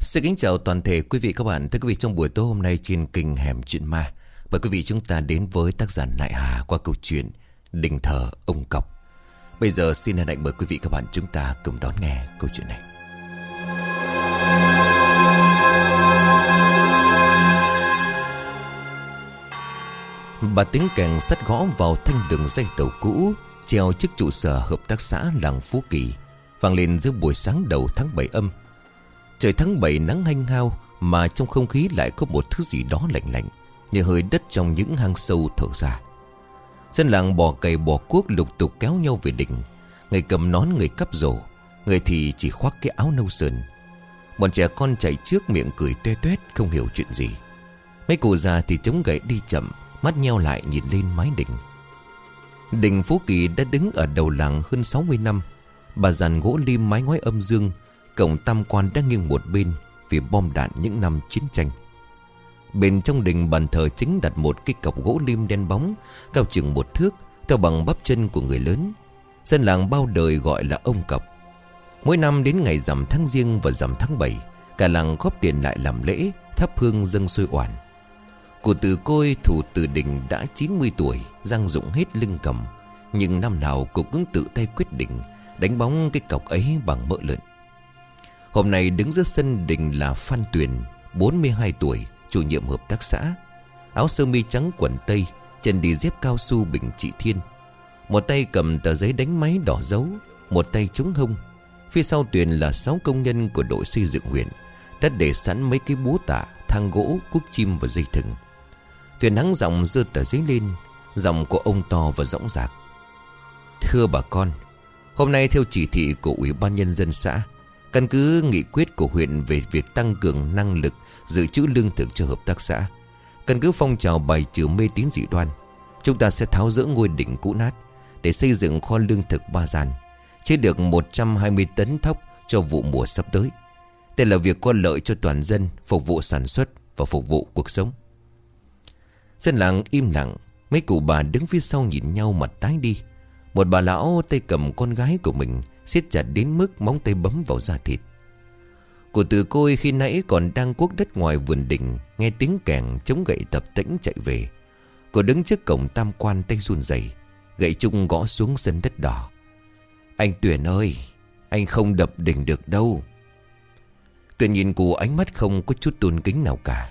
Xin kính chào toàn thể quý vị các bạn. Thưa quý vị, trong buổi tối hôm nay trên kênh Hẻm Chuyện Ma, Mời quý vị chúng ta đến với tác giả Nại Hà qua câu chuyện Đình thờ ông Cọc. Bây giờ xin hẹn hạnh mời quý vị các bạn chúng ta cùng đón nghe câu chuyện này. Bà tiếng kèn sắt gõ vào thanh đường dây tàu cũ, Treo trước trụ sở hợp tác xã làng Phú Kỳ, Vang lên giữa buổi sáng đầu tháng 7 âm. Trời tháng 7 nắng hanh hao, Mà trong không khí lại có một thứ gì đó lạnh lạnh, Như hơi đất trong những hang sâu thở ra. Dân làng bò cày bò cuốc lục tục kéo nhau về đỉnh. Người cầm nón, người cắp rổ, Người thì chỉ khoác cái áo nâu sườn Bọn trẻ con chạy trước miệng cười tuê tuét, Không hiểu chuyện gì. Mấy cụ già thì chống gậy đi chậm, Mắt nheo lại nhìn lên mái đỉnh. Đình Phú Kỳ đã đứng ở đầu làng hơn 60 năm. Bà dàn gỗ lim mái ngói âm dương Cổng tam quan đang nghiêng một bên Vì bom đạn những năm chiến tranh. Bên trong đình bàn thờ chính đặt một cái cọc gỗ lim đen bóng, Cao chừng một thước, Theo bằng bắp chân của người lớn. Dân làng bao đời gọi là ông cọc. Mỗi năm đến ngày rằm tháng riêng và rằm tháng 7 Cả làng góp tiền lại làm lễ, Thắp hương dâng xuôi oản. Cụ tử côi, thủ tử đình đã 90 tuổi Giang dụng hết lưng cầm. Nhưng năm nào cụ cũng tự tay quyết định, Đánh bóng cái cọc ấy bằng mỡ lợn. Hôm nay đứng giữa sân đình là Phan Tuyền 42 tuổi Chủ nhiệm hợp tác xã. Áo sơ mi trắng quần tây Chân đi dép cao su bình trị thiên. Một tay cầm tờ giấy đánh máy đỏ dấu Một tay trúng hông. Phía sau Tuyền là 6 công nhân của đội xây dựng huyện Đã để sẵn mấy cái búa tạ Thang gỗ, cuốc chim và dây thừng. Tuyền hắng giọng dơ tờ giấy lên Giọng của ông to và rõng rạc. Thưa bà con Hôm nay theo chỉ thị của Ủy ban Nhân dân xã Căn cứ nghị quyết của huyện về việc tăng cường năng lực dự trữ lương thực cho hợp tác xã. Căn cứ phong trào bài trừ mê tín dị đoan, chúng ta sẽ tháo rỡ ngôi đỉnh cũ nát để xây dựng kho lương thực ba gian, chế được 120 tấn thóc cho vụ mùa sắp tới. Đây là việc có lợi cho toàn dân, phục vụ sản xuất và phục vụ cuộc sống. Dân làng im lặng, mấy cụ bà đứng phía sau nhìn nhau mặt tái đi. Một bà lão tay cầm con gái của mình siết chặt đến mức móng tay bấm vào da thịt. Của từ côi khi nãy còn đang cuốc đất ngoài vườn đình, Nghe tiếng kèn chống gậy tập tĩnh chạy về. Cô đứng trước cổng tam quan tay run rẩy, Gậy chung gõ xuống sân đất đỏ. Anh Tuyển ơi, Anh không đập đỉnh được đâu. Tuyển nhìn cô ánh mắt không có chút tôn kính nào cả.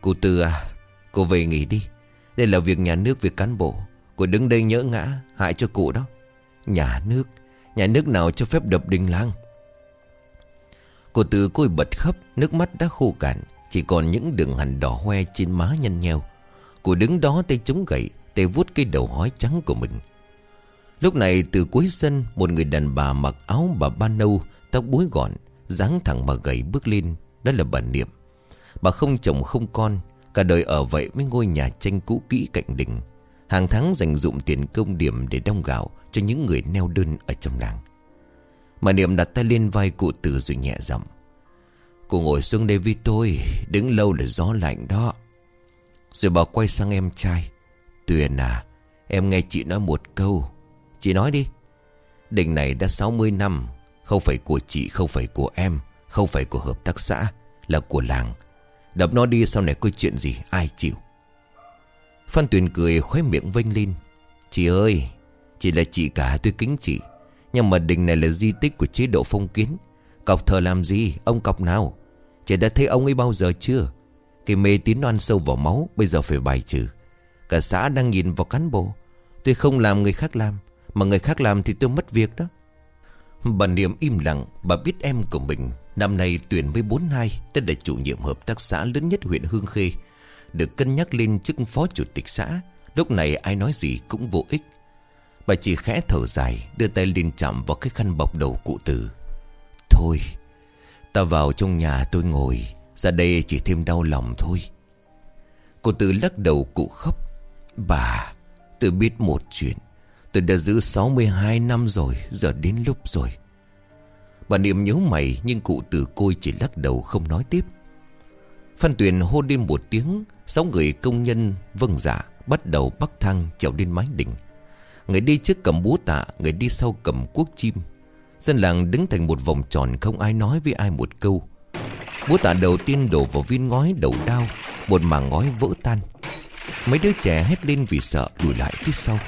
Cô Tư à Cô về nghỉ đi. Đây là việc nhà nước, việc cán bộ. Cô đứng đây nhỡ ngã, Hại cho cụ đó. Nhà nước Nhà nước nào cho phép đập đình làng Cô từ côi bật khóc, Nước mắt đã khô cạn, Chỉ còn những đường hằn đỏ hoe trên má nhăn nheo. Cô đứng đó tay chống gậy, Tay vuốt cái đầu hói trắng của mình. Lúc này từ cuối sân, Một người đàn bà mặc áo bà ba nâu, Tóc búi gọn, dáng thẳng mà gầy bước lên, Đó là bà Niệm. Bà không chồng không con, Cả đời ở vậy với ngôi nhà tranh cũ kỹ cạnh đình. Hàng tháng dành dụng tiền công điểm để đong gạo Cho những người neo đơn ở trong làng. Mà Niệm đặt tay lên vai cụ tử rồi nhẹ giọng, Cô ngồi xuống đây với tôi, Đứng lâu là gió lạnh đó. Rồi bà quay sang em trai, Tuyền à Em nghe chị nói một câu, Chị nói đi, Đình này đã 60 năm, Không phải của chị, không phải của em, Không phải của hợp tác xã, Là của làng. Đập nó đi, sau này có chuyện gì ai chịu? Phan Tuyền cười khóe miệng vênh lên. Chị ơi, Chị là chị cả, tôi kính chị. Nhưng mà đình này là di tích của chế độ phong kiến. Cọc thờ làm gì, Ông cọc nào? Chị đã thấy ông ấy bao giờ chưa? Cái mê tín oan sâu vào máu, Bây giờ phải bài trừ. Cả xã đang nhìn vào cán bộ. Tôi không làm người khác làm, Mà người khác làm thì tôi mất việc đó. Bà Niệm im lặng, Bà biết em của mình. Năm nay tuyển mới 42 Đã là chủ nhiệm hợp tác xã lớn nhất huyện Hương Khê. Được cân nhắc lên chức phó chủ tịch xã. Lúc này ai nói gì cũng vô ích. Bà chỉ khẽ thở dài, Đưa tay lên chạm vào cái khăn bọc đầu cụ tử. Thôi, Ta vào trong nhà tôi ngồi, Ra đây chỉ thêm đau lòng thôi. Cụ tử lắc đầu cụ khóc. Bà, Tôi biết một chuyện. Tôi đã giữ 62 năm rồi, Giờ đến lúc rồi. Bà Niệm nhớ mày, Nhưng cụ tử côi chỉ lắc đầu không nói tiếp. Phan Tuyền hô lên một tiếng Sáu người công nhân vâng dạ Bắt đầu bắc thang trèo lên mái đỉnh Người đi trước cầm búa tạ, Người đi sau cầm cuốc chim. Dân làng đứng thành một vòng tròn Không ai nói với ai một câu. Búa tạ đầu tiên đổ vào viên ngói đầu đao, Một mảng ngói vỡ tan. Mấy đứa trẻ hét lên vì sợ lùi lại phía sau.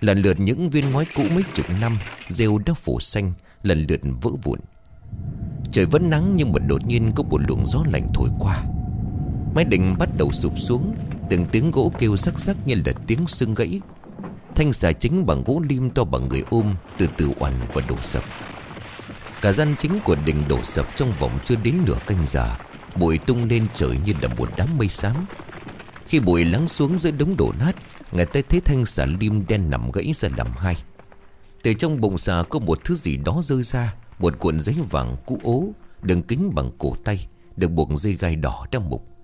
Lần lượt những viên ngói cũ mấy chục năm, Rêu đã phủ xanh, Lần lượt vỡ vụn. Trời vẫn nắng nhưng mà đột nhiên có một luồng gió lạnh thổi qua. Mái đình bắt đầu sụp xuống, Từng tiếng gỗ kêu sắc sắc như là tiếng xương gãy. Thanh xà chính bằng gỗ lim to bằng người ôm Từ từ oằn và đổ sập. Cả gian chính của đình đổ sập trong vòng chưa đến nửa canh giờ, Bụi tung lên trời như là một đám mây xám. Khi bụi lắng xuống dưới đống đổ nát Người ta thấy thanh xà lim đen nằm gãy ra làm hai. Từ trong bụng xà có một thứ gì đó rơi ra, Một cuộn giấy vàng cũ ố, Đường kính bằng cổ tay, Được buộc dây gai đỏ đang mục.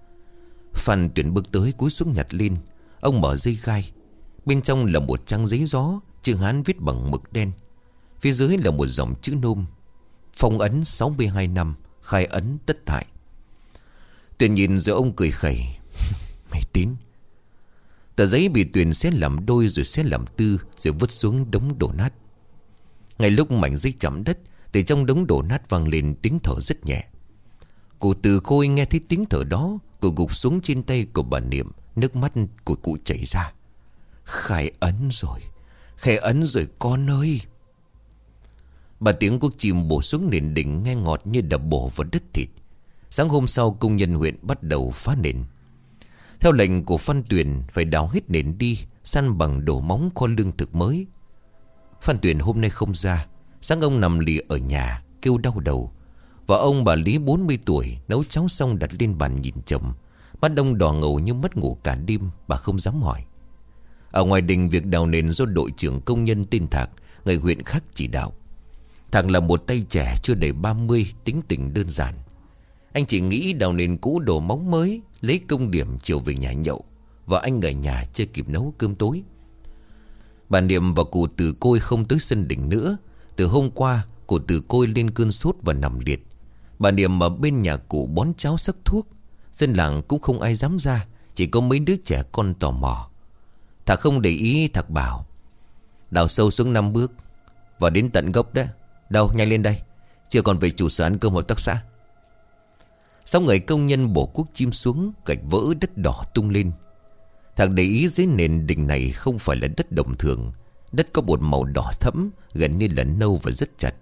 Phan tuyển bước tới cúi xuống nhặt lên. Ông mở dây gai. Bên trong là một trang giấy gió, Chữ Hán viết bằng mực đen. Phía dưới là một dòng chữ nôm. Phong ấn 62 năm, Khai ấn tất tại Tuyền nhìn rồi ông cười khẩy. Mày tín. Tờ giấy bị Tuyền xé làm đôi rồi xé làm tư, Rồi vứt xuống đống đổ nát. Ngay lúc mảnh giấy chạm đất, Từ trong đống đổ nát vang lên tiếng thở rất nhẹ. Cụ từ khôi nghe thấy tiếng thở đó Cụ gục xuống trên tay của bà Niệm, Nước mắt của cụ chảy ra. Khải ấn rồi Khải ấn rồi con ơi. Bà tiếng quốc chim bổ xuống nền đỉnh nghe ngọt như đập bổ vào đất thịt. Sáng hôm sau công nhân huyện bắt đầu phá nền. Theo lệnh của Phan Tuyền, Phải đào hết nền đi, Săn bằng đổ móng kho lương thực mới. Phan Tuyền hôm nay không ra, Sáng ông nằm lì ở nhà, Kêu đau đầu. Và ông bà Lý 40 tuổi Nấu cháo xong đặt lên bàn nhìn chồng. Mắt đông đỏ ngầu như mất ngủ cả đêm, Bà không dám hỏi. Ở ngoài đình, việc đào nền do đội trưởng công nhân tên Thạc, Người huyện khác chỉ đạo. Thằng là một tay trẻ chưa đầy 30 Tính tình đơn giản. Anh chỉ nghĩ đào nền cũ đổ móng mới, Lấy công điểm chiều về nhà nhậu. Và anh ở nhà chưa kịp nấu cơm tối. Bà Niệm và cụ từ côi không tới sân đỉnh nữa. Từ hôm qua, Cụ từ côi lên cơn sốt và nằm liệt. Bà Niệm ở bên nhà cụ bón cháo sắc thuốc. Dân làng cũng không ai dám ra, Chỉ có mấy đứa trẻ con tò mò. Thạc không để ý, Thạc bảo, Đào sâu xuống năm bước Và đến tận gốc đó Đâu nhanh lên đây, Chưa còn về chủ sở ăn cơm hợp tác xã. Sau người công nhân bổ cuốc chim xuống, Gạch vỡ đất đỏ tung lên. Thạc để ý dưới nền đỉnh này Không phải là đất đồng thường. Đất có một màu đỏ thẫm, Gần như là nâu và rất chặt.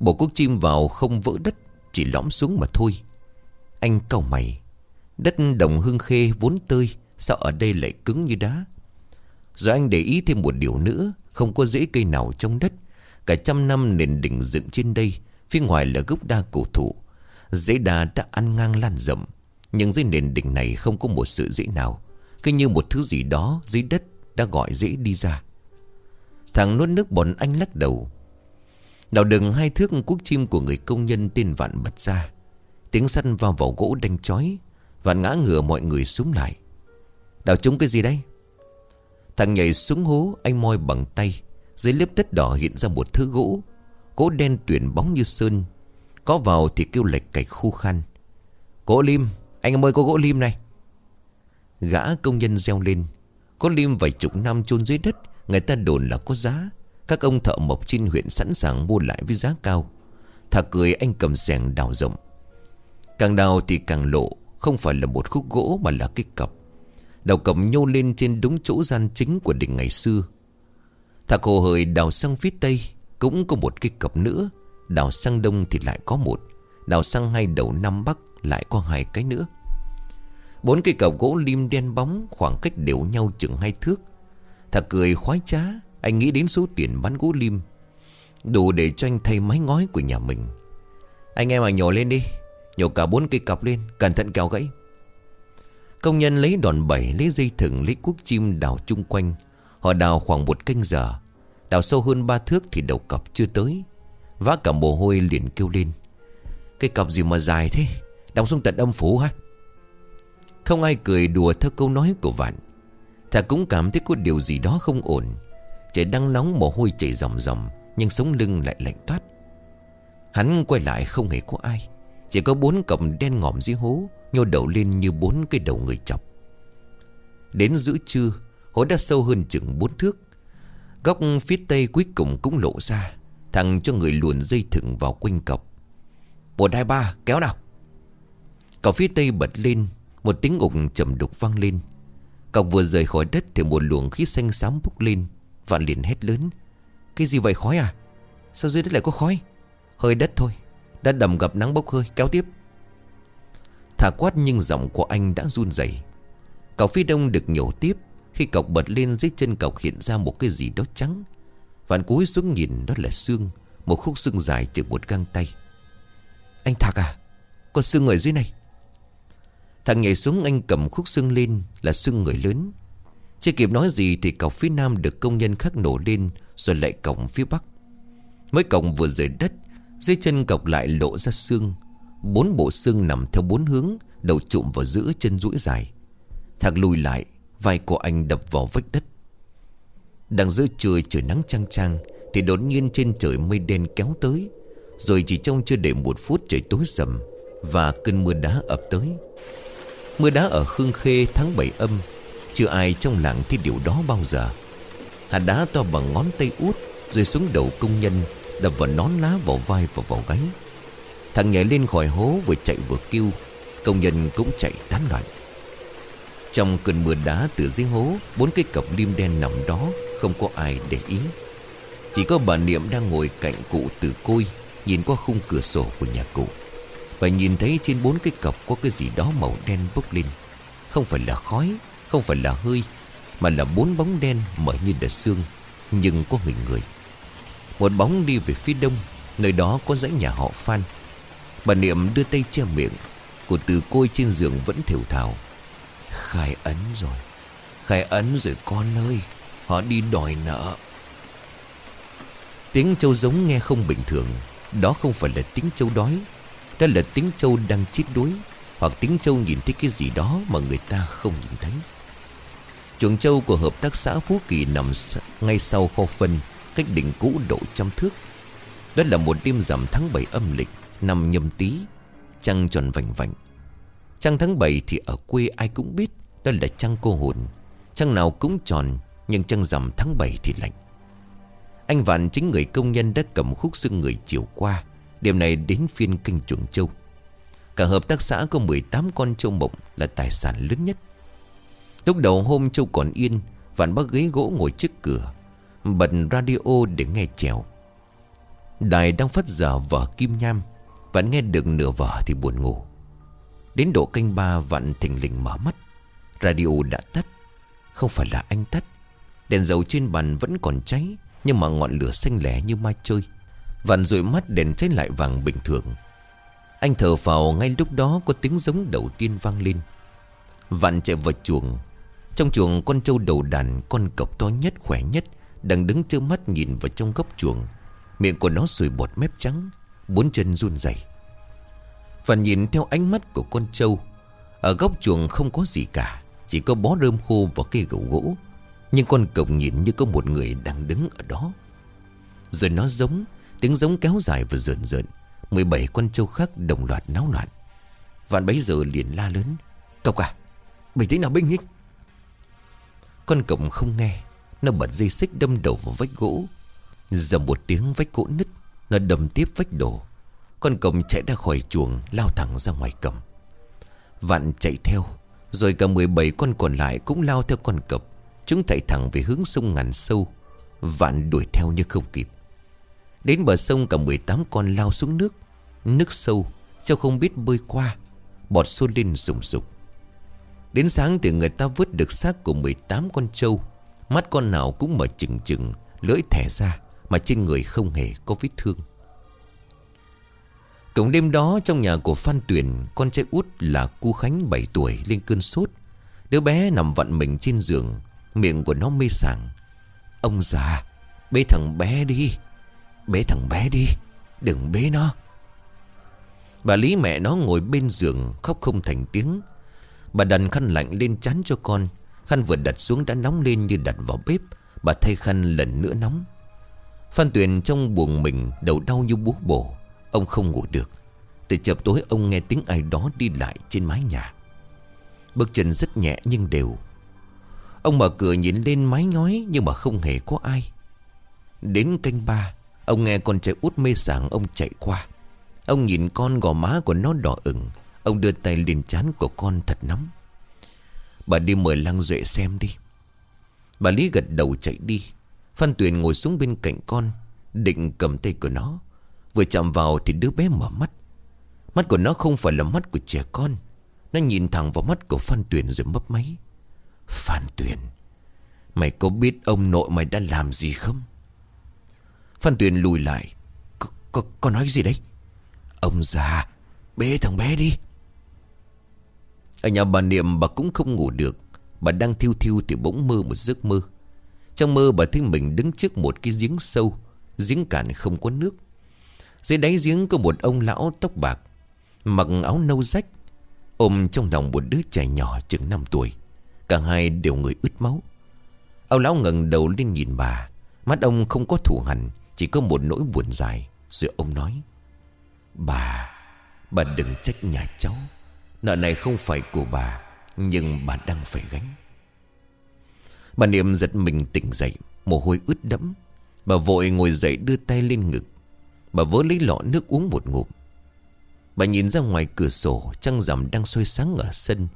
Bổ cuốc chim vào không vỡ đất chỉ lõm xuống mà thôi. Anh cầu mày Đất đồng hương khê vốn tươi, Sao ở đây lại cứng như đá? Rồi anh để ý thêm một điều nữa Không có rễ cây nào trong đất. Cả trăm năm nền đỉnh dựng trên đây Phía ngoài là gốc đa cổ thụ. Rễ đa đã ăn ngang lan rộng Nhưng dưới nền đỉnh này không có một sự dễ nào. Cứ như một thứ gì đó dưới đất đã gọi dễ đi ra. Thằng nuốt nước bọn anh lắc đầu Đào đừng hai thước cuốc chim của người công nhân tên Vạn bật ra. Tiếng săn vào vỏ gỗ đanh chói Vạn ngã ngửa mọi người xuống lại. Đào trúng cái gì đây? Thằng nhảy xuống hố, Anh moi bằng tay. Dưới lớp đất đỏ hiện ra một thứ gỗ. Gỗ đen tuyển bóng như sơn. Có vào thì kêu lệch cạch khu khăn Gỗ lim, Anh em ơi, có gỗ lim này. Gã công nhân reo lên. Có lim vài chục năm chôn dưới đất, Người ta đồn là có giá. Các ông thợ mộc trên huyện sẵn sàng mua lại với giá cao. Thà cười, anh cầm sẻng đào rộng. Càng đào thì càng lộ, Không phải là một khúc gỗ mà là cái cặp đào cầm nhô lên trên đúng chỗ gian chính của đỉnh ngày xưa. Thạc hồ hời đào sang phía tây, Cũng có một cái cặp nữa. Đào sang đông thì lại có một. Đào sang hai đầu năm bắc lại có hai cái nữa. Bốn cây cọc gỗ lim đen bóng Khoảng cách đều nhau chừng hai thước. Thạc cười khoái trá anh nghĩ đến số tiền bán gỗ lim, Đủ để cho anh thay mái ngói của nhà mình. Anh em mà nhổ lên đi. Nhổ cả bốn cây cọc lên, Cẩn thận kéo gãy. Công nhân lấy đòn bẩy, Lấy dây thừng, lấy cuốc chim đào chung quanh. Họ đào khoảng một canh giờ. Đào sâu hơn ba thước thì đầu cọc chưa tới. Vá cả mồ hôi liền kêu lên. Cây cọc gì mà dài thế? Đóng xuống tận âm phủ ha Không ai cười đùa theo câu nói của Vạn Thà cũng cảm thấy có điều gì đó không ổn. Trời đang nóng mồ hôi chảy ròng ròng, Nhưng sống lưng lại lạnh toát. Hắn quay lại không hề có ai, Chỉ có bốn cọng đen ngòm dưới hố, Nhô đầu lên như bốn cái đầu người chọc. Đến giữa trưa, Hố đã sâu hơn chừng bốn thước. Góc phía tây cuối cùng cũng lộ ra Thằng cho người luồn dây thừng vào quanh cọc. Một hai ba, kéo nào. Cọc phía tây bật lên, Một tiếng ủng trầm đục vang lên. Cọc vừa rời khỏi đất Thì một luồng khí xanh xám bốc lên. Vạn liền hét lớn. Cái gì vậy khói à? Sao dưới đất lại có khói? Hơi đất thôi, Đã đầm gặp nắng bốc hơi, kéo tiếp. Thả quát nhưng giọng của anh đã run rẩy. Cọc phía đông được nhổ tiếp Khi cọc bật lên dưới chân cọc hiện ra một cái gì đó trắng. Vạn cúi xuống nhìn, đó là xương, Một khúc xương dài chừng một găng tay. Anh Thạc à Có xương ở dưới này. Thằng nhảy xuống, anh cầm khúc xương lên, Là xương người lớn. Chưa kịp nói gì thì cọc phía nam được công nhân khắc nổ lên, Rồi lại cổng phía bắc. Mới cổng vừa rời đất, Dưới chân cọc lại lộ ra xương. Bốn bộ xương nằm theo bốn hướng, Đầu trụm vào giữa chân duỗi dài. Thạc lùi lại, Vai của anh đập vào vách đất. Đang giữa trời trời nắng trang trang Thì đột nhiên trên trời mây đen kéo tới. Rồi chỉ trong chưa đầy một phút trời tối sầm, Và cơn mưa đá ập tới. Mưa đá ở Khương Khê tháng 7 âm chưa ai trong làng thấy điều đó bao giờ. Hạt đá to bằng ngón tay út, Rơi xuống đầu công nhân, Đập vào nón lá vào vai và vào gáy. Thằng nhảy lên khỏi hố vừa chạy vừa kêu, Công nhân cũng chạy tán loạn. Trong cơn mưa đá từ dưới hố, Bốn cây cọc lim đen nằm đó Không có ai để ý. Chỉ có bà Niệm đang ngồi cạnh cụ từ côi, Nhìn qua khung cửa sổ của nhà cụ. Bà nhìn thấy trên bốn cái cọc Có cái gì đó màu đen bốc lên. Không phải là khói không phải là hơi, Mà là bốn bóng đen mở như đợt xương Nhưng có hình người. Một bóng đi về phía đông, Nơi đó có dãy nhà họ Phan. Bà Niệm đưa tay che miệng, Của từ côi trên giường vẫn thiểu thảo Khai ấn rồi, Khai ấn rồi con ơi, Họ đi đòi nợ. Tiếng châu giống nghe không bình thường, Đó không phải là tiếng châu đói, Đó là tiếng châu đang chết đuối, Hoặc tiếng châu nhìn thấy cái gì đó Mà người ta không nhìn thấy. Chuồng trâu của hợp tác xã Phú Kỳ Nằm ngay sau kho phân, Cách đỉnh cũ độ trăm thước. Đó là một đêm rằm tháng 7 âm lịch, Năm nhâm tí Trăng tròn vành vành Trăng tháng 7 thì ở quê ai cũng biết, Đó là trăng cô hồn. Trăng nào cũng tròn, Nhưng trăng rằm tháng 7 thì lạnh. Anh Vạn chính người công nhân đã cầm khúc xương người chiều qua, Đêm này đến phiên kênh chuồng trâu. Cả hợp tác xã có 18 con trâu mộng Là tài sản lớn nhất. Lúc đầu hôm châu còn yên, Vạn bác ghế gỗ ngồi trước cửa, Bật radio để nghe trèo. Đài đang phát giờ vở kim nham, Vạn nghe được nửa vở thì buồn ngủ. Đến độ canh ba, Vạn thình lình mở mắt. Radio đã tắt, Không phải là anh tắt. Đèn dầu trên bàn vẫn còn cháy, Nhưng mà ngọn lửa xanh lẻ như mai chơi. Vạn dụi mắt đèn cháy lại vàng bình thường. Anh thở vào ngay lúc đó Có tiếng giống đầu tiên vang lên. Vạn chạy vào chuồng trong chuồng con trâu đầu đàn, Con cọc to nhất, khỏe nhất, Đang đứng trơ mắt nhìn vào trong góc chuồng. Miệng của nó sùi bọt mép trắng, Bốn chân run rẩy. Và nhìn theo ánh mắt của con trâu, Ở góc chuồng không có gì cả, Chỉ có bó rơm khô và cây gỗ gỗ. Nhưng con cọc nhìn như có một người đang đứng ở đó. Rồi nó giống, Tiếng giống kéo dài và rợn rợn. 17 con trâu khác đồng loạt náo loạn. Vạn bấy giờ liền la lớn, Cọc à Bình tĩnh nào binh nhích con cổng không nghe. Nó bật dây xích đâm đầu vào vách gỗ. Dầm một tiếng vách gỗ nứt. Nó đâm tiếp vách đổ. Con cổng chạy ra khỏi chuồng, Lao thẳng ra ngoài cầm. Vạn chạy theo. Rồi cả 17 con còn lại cũng lao theo con cọp Chúng chạy thẳng về hướng sông ngàn sâu. Vạn đuổi theo nhưng không kịp. Đến bờ sông cả 18 con lao xuống nước. Nước sâu, cho không biết bơi qua. Bọt xô lên rùng rục. Đến sáng thì người ta vớt được xác của 18 con trâu. Mắt con nào cũng mở chừng chừng, Lưỡi thẻ ra Mà trên người không hề có vết thương. Cổng đêm đó trong nhà của Phan Tuyền, Con trai út là cu Khánh 7 tuổi, lên cơn sốt. Đứa bé nằm vặn mình trên giường, Miệng của nó mê sảng. Ông già, Bế thằng bé đi, Bế thằng bé đi, Đừng bế nó. Bà Lý mẹ nó ngồi bên giường Khóc không thành tiếng. Bà đặt khăn lạnh lên chán cho con. Khăn vừa đặt xuống đã nóng lên như đặt vào bếp. Bà thay khăn lần nữa nóng. Phan Tuyền trong buồng mình, Đầu đau như búa bổ. Ông không ngủ được. Từ chập tối, ông nghe tiếng ai đó đi lại trên mái nhà. Bước chân rất nhẹ nhưng đều. Ông mở cửa nhìn lên mái ngói Nhưng mà không hề có ai. Đến canh ba, Ông nghe con trai út mê sảng ông chạy qua. Ông nhìn con gò má của nó đỏ ửng. Ông đưa tay lên chán của con thật nóng. Bà đi mời Lăng Duệ xem đi. Bà Lý gật đầu chạy đi. Phan Tuyền ngồi xuống bên cạnh con Định cầm tay của nó. Vừa chạm vào thì đứa bé mở mắt. Mắt của nó không phải là mắt của trẻ con. Nó nhìn thẳng vào mắt của Phan Tuyền rồi mấp máy. Phan Tuyền Mày có biết ông nội mày đã làm gì không? Phan Tuyền lùi lại. Có, có nói gì đấy? Ông già Bế thằng bé đi. Ở nhà bà Niệm bà cũng không ngủ được. Bà đang thiêu thiêu thì bỗng mơ một giấc mơ. Trong mơ bà thấy mình đứng trước một cái giếng sâu, Giếng cạn không có nước. Dưới đáy giếng có một ông lão tóc bạc, Mặc áo nâu rách, Ôm trong lòng một đứa trẻ nhỏ chừng 5 tuổi. Cả hai đều người ướt máu. Ông lão ngẩng đầu lên nhìn bà. Mắt ông không có thủ hằn, Chỉ có một nỗi buồn dài. Rồi ông nói, Bà Bà đừng trách nhà cháu. Nợ này không phải của bà, Nhưng bà đang phải gánh. Bà Niệm giật mình tỉnh dậy, Mồ hôi ướt đẫm. Bà vội ngồi dậy đưa tay lên ngực. Bà vớ lấy lọ nước uống một ngụm. Bà nhìn ra ngoài cửa sổ, Trăng rằm đang soi sáng ở sân.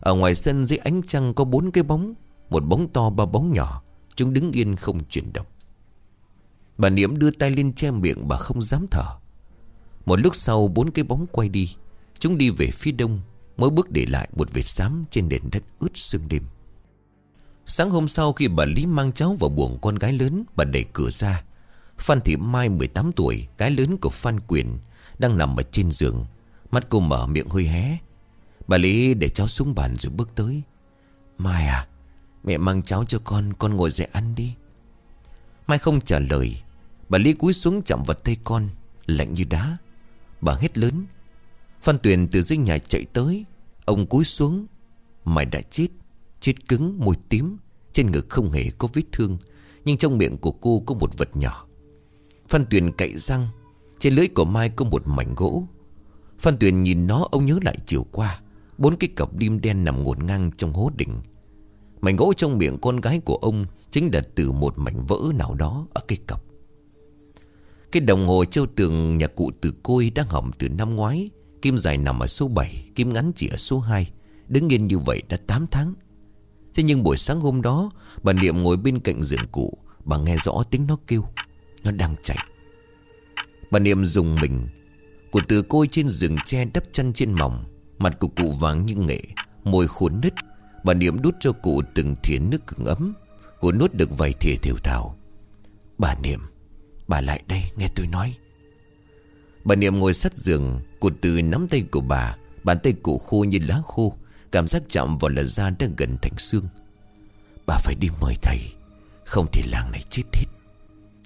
Ở ngoài sân dưới ánh trăng có bốn cái bóng, Một bóng to ba bóng nhỏ. Chúng đứng yên không chuyển động. Bà Niệm đưa tay lên che miệng, Bà không dám thở. Một lúc sau, bốn cái bóng quay đi. Chúng đi về phía đông, Mỗi bước để lại một vệt xám trên nền đất ướt sương đêm. Sáng hôm sau khi bà Lý mang cháu vào buồng con gái lớn, Bà đẩy cửa ra. Phan Thị Mai 18 tuổi, Gái lớn của Phan Quyền, Đang nằm ở trên giường. Mắt cô mở miệng hơi hé. Bà Lý để cháu xuống bàn rồi bước tới. Mai à Mẹ mang cháu cho con Con ngồi dậy ăn đi. Mai không trả lời. Bà Lý cúi xuống chậm vật tay con, Lạnh như đá. Bà hét lớn Phan Tuyền từ dưới nhà chạy tới. Ông cúi xuống. Mày đã chết. Chết cứng, môi tím. Trên ngực không hề có vết thương. Nhưng trong miệng của cô có một vật nhỏ. Phan Tuyền cậy răng. Trên lưỡi của Mai có một mảnh gỗ. Phan Tuyền nhìn nó, ông nhớ lại chiều qua. Bốn cái cọc đim đen nằm ngổn ngang trong hố đỉnh. Mảnh gỗ trong miệng con gái của ông Chính là từ một mảnh vỡ nào đó Ở cái cọc Cái đồng hồ treo tường nhà cụ từ côi Đang hỏng từ năm ngoái. Kim dài nằm ở số 7 Kim ngắn chỉ ở số 2 Đứng yên như vậy đã 8 tháng. Thế nhưng buổi sáng hôm đó, Bà Niệm ngồi bên cạnh giường cụ, Bà nghe rõ tiếng nó kêu. Nó đang chạy. Bà Niệm dùng mình. Cụ từ côi trên giường tre đắp chân trên mỏng, Mặt của cụ vàng như nghệ, Môi khốn nứt. Bà Niệm đút cho cụ từng thìa nước cứng ấm. Cụ nuốt được vài thìa thiểu thảo Bà Niệm, Bà lại đây, nghe tôi nói. Bà Niệm ngồi sát giường, Cụ từ nắm tay của bà, Bàn tay cụ khô như lá khô, Cảm giác chạm vào là da đang gần thành xương. Bà phải đi mời thầy, Không thì làng này chết hết.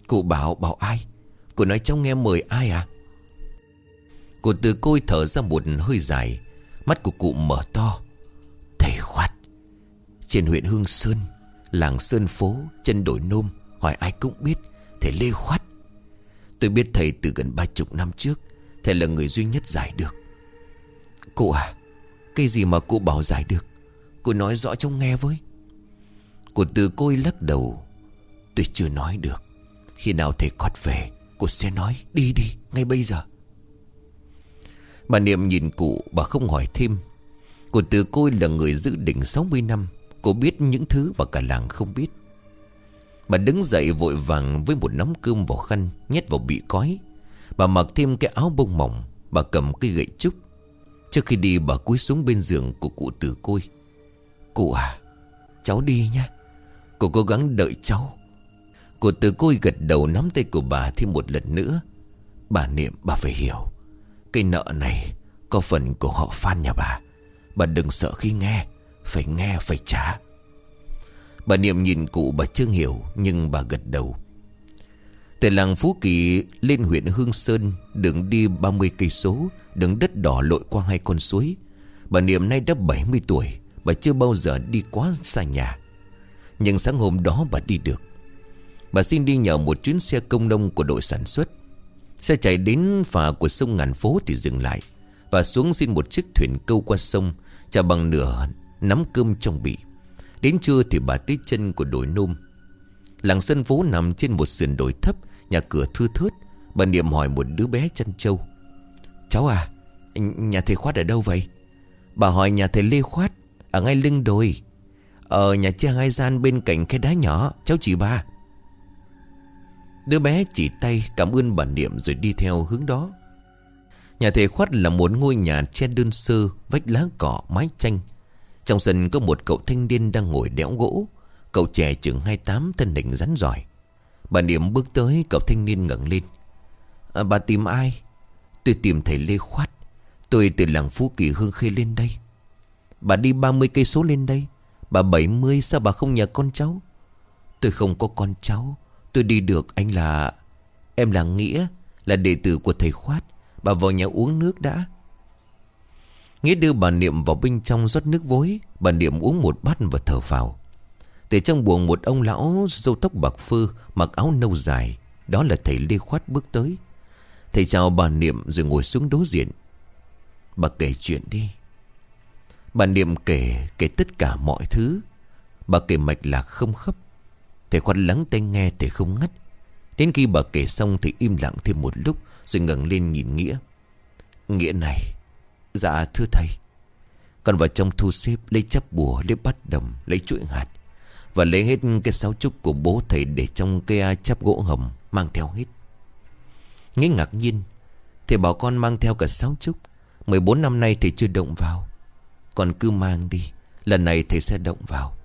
Cụ bảo bảo ai? Cụ nói cháu nghe mời ai à? Cụ từ côi thở ra một hơi dài, Mắt của cụ mở to. Thầy khoát, Trên huyện Hương Sơn, Làng Sơn Phố, Chân đổi nôm, Hỏi ai cũng biết, Thầy Lê Khoát. Tôi biết thầy từ gần ba chục năm trước, Thầy là người duy nhất giải được. Cụ à Cái gì mà cụ bảo giải được? Cụ nói rõ trong nghe với. Cụ từ côi lắc đầu. Tôi chưa nói được. Khi nào thầy cót về, Cụ sẽ nói, đi đi, ngay bây giờ. Bà Niệm nhìn cụ, Bà không hỏi thêm. Cụ từ côi là người giữ đỉnh 60 năm. Cô biết những thứ mà cả làng không biết. Bà đứng dậy vội vàng với một nắm cơm vào khăn, Nhét vào bị cói. Bà mặc thêm cái áo bông mỏng, Bà cầm cái gậy trúc. Trước khi đi, bà cúi xuống bên giường của cụ tử côi. Cụ à Cháu đi nha. Cụ cố gắng đợi cháu. Cụ tử côi gật đầu nắm tay của bà thêm một lần nữa. Bà niệm, bà phải hiểu. Cái nợ này Có phần của họ Phan nhà bà. Bà đừng sợ khi nghe, Phải nghe, phải trả. Bà niệm nhìn cụ bà chưa hiểu, Nhưng bà gật đầu. Từ làng Phú Kỳ lên huyện Hương Sơn, Đường đi 30 cây số, Đường đất đỏ lội qua hai con suối. Bà Niệm nay đã 70 tuổi, Bà chưa bao giờ đi quá xa nhà. Nhưng sáng hôm đó bà đi được. Bà xin đi nhờ một chuyến xe công nông của đội sản xuất. Xe chạy đến phà của sông Ngàn Phố thì dừng lại, Và xuống xin một chiếc thuyền câu qua sông Trả bằng nửa nắm cơm trong bị Đến trưa thì bà tới chân của đồi nôm. Làng sân phố nằm trên một sườn đồi thấp, Nhà cửa thưa thớt. Bà Niệm hỏi một đứa bé chân trâu. Cháu à Nhà thầy Khoát ở đâu vậy? Bà hỏi nhà thầy Lê Khoát, Ở ngay lưng đồi. Ở nhà cha hai gian bên cạnh cái đá nhỏ, Cháu chỉ ba Đứa bé chỉ tay cảm ơn bà Niệm Rồi đi theo hướng đó. Nhà thầy Khoát là một ngôi nhà che đơn sơ, Vách lá cỏ mái tranh. Trong sân có một cậu thanh niên đang ngồi đẽo gỗ. Cậu trẻ chừng 28 thân hình rắn giỏi Bà Niệm bước tới cậu thanh niên ngẩng lên. À, Bà tìm ai? Tôi tìm thầy Lê Khoát. Tôi từ làng Phú Kỳ Hương Khê lên đây. Bà đi 30 cây số lên đây. Bà 70 sao bà không nhà con cháu? Tôi không có con cháu. Tôi đi được anh là Em là Nghĩa Là đệ tử của thầy Khoát. Bà vào nhà uống nước đã. Nghĩa đưa bà Niệm vào bên trong rót nước vối. Bà Niệm uống một bát và thở vào. Từ trong buồng, một ông lão Râu tóc bạc phơ, Mặc áo nâu dài. Đó là thầy Lê Khoát bước tới. Thầy chào bà Niệm rồi ngồi xuống đối diện. Bà kể chuyện đi. Bà Niệm kể Kể tất cả mọi thứ. Bà kể mạch lạc không khấp Thầy khoan lắng tai nghe, thầy không ngắt. Đến khi bà kể xong thì im lặng thêm một lúc, Rồi ngẩng lên nhìn Nghĩa. Nghĩa này Dạ thưa thầy. Con vào trong thu xếp lấy chắp bùa, Lấy bắt đồng, Lấy chuỗi hạt Và lấy hết cái sáo trúc của bố thầy Để trong cái à, chắp gỗ hồng Mang theo hết. Nghĩ ngạc nhiên, Thầy bảo con mang theo cả sáo trúc 14 năm nay thầy chưa động vào. Con cứ mang đi, Lần này thầy sẽ động vào.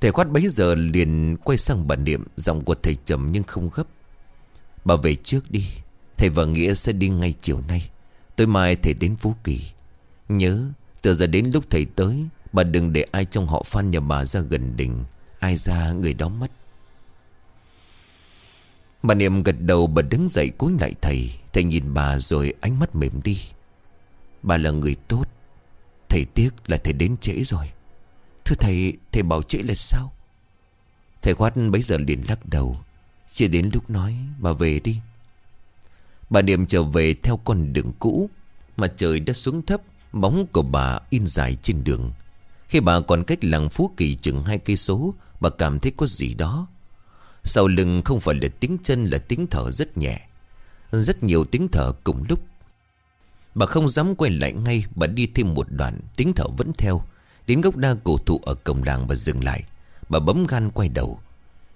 Thầy khoát bấy giờ liền quay sang bà Niệm, Giọng của thầy trầm nhưng không gấp. Bà về trước đi, Thầy và Nghĩa sẽ đi ngay chiều nay. Tối mai thầy đến Phú Kỳ. Nhớ, từ giờ đến lúc thầy tới, Bà đừng để ai trong họ phan nhà bà ra gần đình, Ai ra người đó mất. Bà Niệm gật đầu, bà đứng dậy cúi lại thầy. Thầy nhìn bà rồi ánh mắt mềm đi. Bà là người tốt. Thầy tiếc là thầy đến trễ rồi. Thưa thầy Thầy bảo trễ là sao? Thầy khoát bấy giờ liền lắc đầu. Chưa đến lúc nói, Bà về đi. Bà Niệm trở về theo con đường cũ Mặt trời đã xuống thấp, Bóng của bà in dài trên đường. Khi bà còn cách làng Phú Kỳ chừng hai cây số, Bà cảm thấy có gì đó. Sau lưng không phải là tiếng chân, Là tiếng thở rất nhẹ. Rất nhiều tiếng thở cùng lúc. Bà không dám quay lại ngay, Bà đi thêm một đoạn, Tiếng thở vẫn theo. Đến gốc đa cổ thụ ở cổng làng bà dừng lại. Bà bấm gan quay đầu.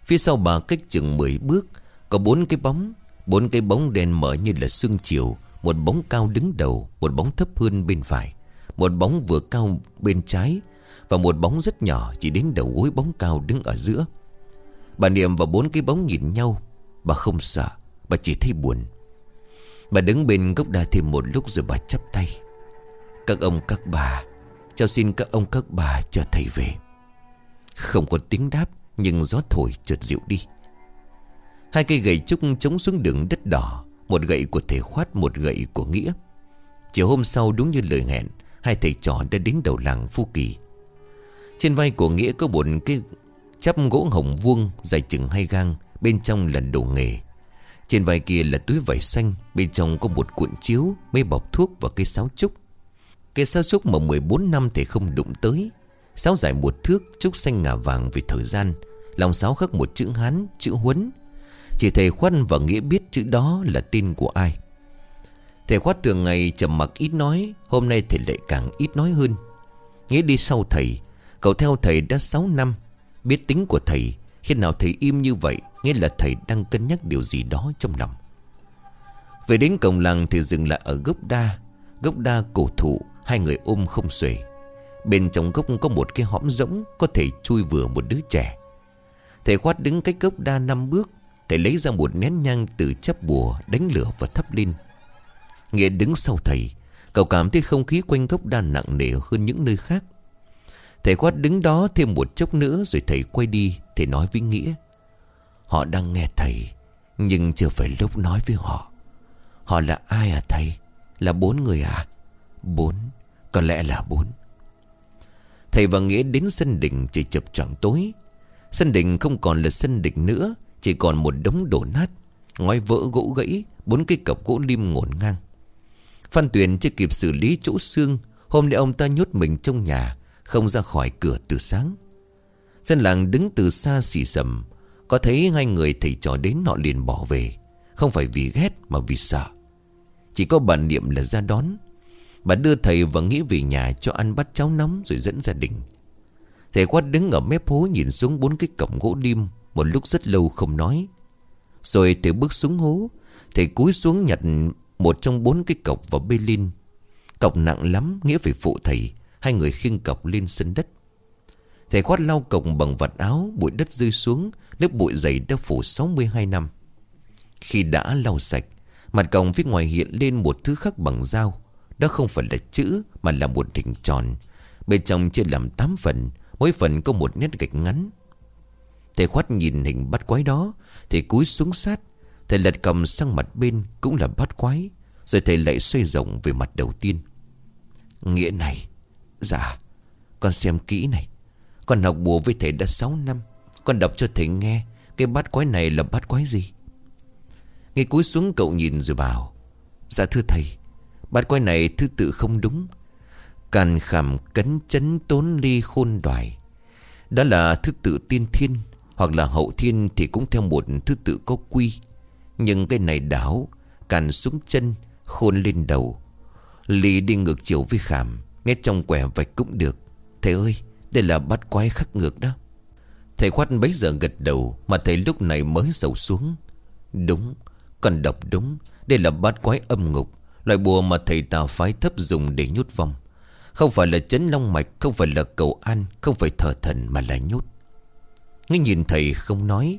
Phía sau bà cách chừng 10 bước, Có bốn cái bóng. Bốn cái bóng đèn mở như là sương chiều, Một bóng cao đứng đầu, Một bóng thấp hơn bên phải. Một bóng vừa cao bên trái Và một bóng rất nhỏ, chỉ đến đầu gối bóng cao đứng ở giữa. Bà Niệm và bốn cái bóng nhìn nhau. Bà không sợ, Bà chỉ thấy buồn. Bà đứng bên gốc đa thêm một lúc rồi bà chắp tay. Các ông, các bà, Cháu xin các ông, các bà chờ thầy về. Không có tiếng đáp, Nhưng gió thổi chợt dịu đi. Hai cây gậy trúc chống xuống đường đất đỏ, Một gậy của thầy khoát, Một gậy của Nghĩa. Chiều hôm sau đúng như lời hẹn, Hai thầy trò đã đến đầu làng Phu Kỳ. Trên vai của Nghĩa có một cái chắp gỗ hồng vuông Dài chừng hai gang, Bên trong là đồ nghề. Trên vai kia là túi vải xanh, Bên trong có một cuộn chiếu, Mấy bọc thuốc và cây sáo trúc. Cây sáo trúc mà 14 năm thì không đụng tới. Sáo dài một thước, Trúc xanh ngà vàng vì thời gian. Lòng sáo khắc một chữ Hán, Chữ Huấn. Chỉ thầy Khoan và Nghĩa biết chữ đó là tin của ai. Thầy Khoát thường ngày trầm mặc ít nói, Hôm nay thầy lại càng ít nói hơn. Nghĩa đi sau thầy, Cậu theo thầy đã 6 năm, Biết tính của thầy. Khi nào thầy im như vậy, Nghĩa là thầy đang cân nhắc điều gì đó trong lòng. Về đến cổng làng thì dừng lại ở gốc đa. Gốc đa cổ thụ, Hai người ôm không xuể. Bên trong gốc có một cái hõm rỗng, Có thể chui vừa một đứa trẻ. Thầy khoát đứng cách gốc đa năm bước Thầy lấy ra một nén nhang từ chắp bùa, Đánh lửa và thắp lên. Nghĩa đứng sau thầy, Cậu cảm thấy không khí quanh gốc đa nặng nề hơn những nơi khác. Thầy quát đứng đó thêm một chốc nữa Rồi thầy quay đi, Thầy nói với Nghĩa. Họ đang nghe thầy, Nhưng chưa phải lúc nói với họ. Họ là ai à thầy? Là bốn người à? Bốn, Có lẽ là bốn. Thầy và Nghĩa đến sân đỉnh chỉ chập choạng tối. Sân đỉnh không còn là sân đỉnh nữa chỉ còn một đống đổ nát, Ngói vỡ gỗ gãy, Bốn cây cọc gỗ lim ngổn ngang. Phan Tuyền chưa kịp xử lý chỗ xương, Hôm nay ông ta nhốt mình trong nhà, Không ra khỏi cửa từ sáng. Dân làng đứng từ xa xì sầm Có thấy hai người thầy trò đến nọ liền bỏ về, Không phải vì ghét mà vì sợ. Chỉ có bà Niệm là ra đón. Bà đưa thầy và nghĩ về nhà cho ăn bát cháo nóng rồi dẫn gia đình. Thầy quát đứng ở mép hố nhìn xuống bốn cái cổng gỗ lim một lúc rất lâu không nói. Rồi thầy bước xuống hố Thầy cúi xuống nhặt một trong bốn cái cọc vào bê linh Cọc nặng lắm, nghĩa phải phụ thầy. Hai người khiêng cọc lên sân đất. Thầy khoát lau cọc bằng vạt áo, Bụi đất rơi xuống Lớp bụi dày đã phủ 62 năm. Khi đã lau sạch, Mặt cổng phía ngoài hiện lên một thứ khác bằng dao. Đó không phải là chữ, Mà là một hình tròn. Bên trong chia làm 8 phần, Mỗi phần có một nét gạch ngắn. Thầy khoát nhìn hình bắt quái đó, Thầy cúi xuống sát, Thầy lật cầm sang mặt bên Cũng là bắt quái, Rồi thầy lại xoay rộng về mặt đầu tiên. Nghĩa này Dạ Con xem kỹ này. Con học bùa với thầy đã 6 năm, Con đọc cho thầy nghe, Cái bát quái này là bát quái gì? Nghe cúi xuống cậu nhìn rồi bảo Dạ thưa thầy Bát quái này thứ tự không đúng. Càn khảm cấn chấn tốn ly khôn đoài. Đó là thứ tự tiên thiên hoặc là hậu thiên thì cũng theo một thứ tự có quy. Nhưng cái này đảo Càn xuống chân, Khôn lên đầu. Lý đi ngược chiều với khảm Nét trong quẻ vạch cũng được. Thầy ơi, đây là bát quái khắc ngược đó. Thầy khoát bấy giờ gật đầu, Mà thầy lúc này mới sầu xuống. Đúng cần đọc đúng, Đây là bát quái âm ngục, Loại bùa mà thầy tào phái thấp dùng để nhốt vong. Không phải là chấn long mạch, Không phải là cầu an, Không phải thờ thần mà là nhốt. Nghe nhìn thầy không nói.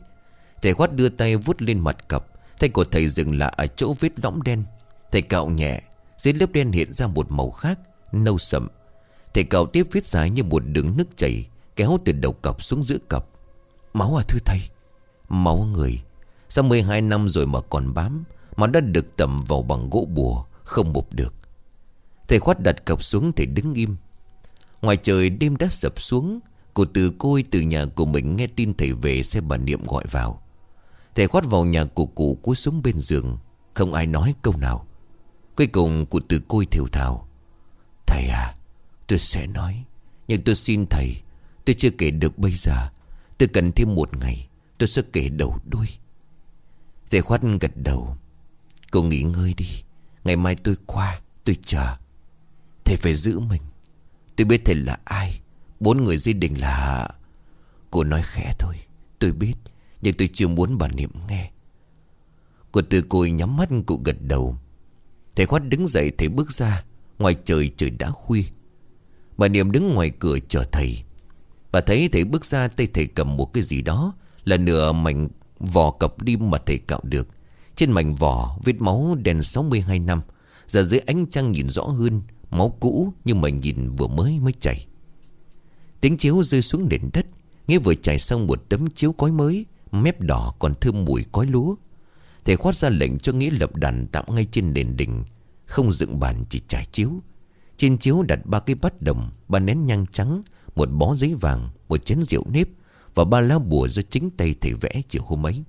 Thầy khoát đưa tay vuốt lên mặt cặp. Tay của thầy dừng lại ở chỗ vết lõm đen. Thầy cạo nhẹ. Dưới lớp đen hiện ra một màu khác, Nâu sậm. Thầy cạo tiếp viết dài như một đường nước chảy, Kéo từ đầu cặp xuống giữa cặp. Máu à thưa thầy? Máu người. Sau 12 năm rồi mà còn bám, Mà đã được tầm vào bằng gỗ bùa, Không bụp được. Thầy khoát đặt cặp xuống thầy đứng im. Ngoài trời đêm đã sập xuống Cô từ côi từ nhà của mình nghe tin thầy về xem bà Niệm gọi vào. Thầy khoát vào nhà của cụ cúi xuống bên giường. Không ai nói câu nào. Cuối cùng cụ từ côi thiểu thào. Thầy à Tôi sẽ nói. Nhưng tôi xin thầy, Tôi chưa kể được bây giờ. Tôi cần thêm một ngày, Tôi sẽ kể đầu đuôi. Thầy khoát gật đầu. Cô nghỉ ngơi đi, Ngày mai tôi qua, Tôi chờ. Thầy phải giữ mình. Tôi biết thầy là ai Bốn người gia đình là Cô nói khẽ thôi, Tôi biết, Nhưng tôi chưa muốn bà Niệm nghe. Cô từ côi nhắm mắt, cụ gật đầu. Thầy khoát đứng dậy, thầy bước ra, Ngoài trời trời đã khuya. Bà Niệm đứng ngoài cửa chờ thầy. Bà thấy thầy bước ra, tay thầy cầm một cái gì đó, Là nửa mảnh vỏ cọc đi mà thầy cạo được. Trên mảnh vỏ vết máu đèn 62 năm. Giờ dưới ánh trăng nhìn rõ hơn, Máu cũ nhưng mà nhìn vừa mới mới chảy. Tiếng chiếu rơi xuống nền đất. Nghĩa vừa chảy xong một tấm chiếu cói mới, Mép đỏ còn thơm mùi cói lúa. Thầy khoát ra lệnh cho Nghĩa lập đàn tạm ngay trên nền đình. Không dựng bàn, chỉ trải chiếu. Trên chiếu đặt ba cái bát đồng, Ba nén nhang trắng, Một bó giấy vàng, Một chén rượu nếp Và ba lá bùa do chính tay thầy vẽ chiều hôm ấy.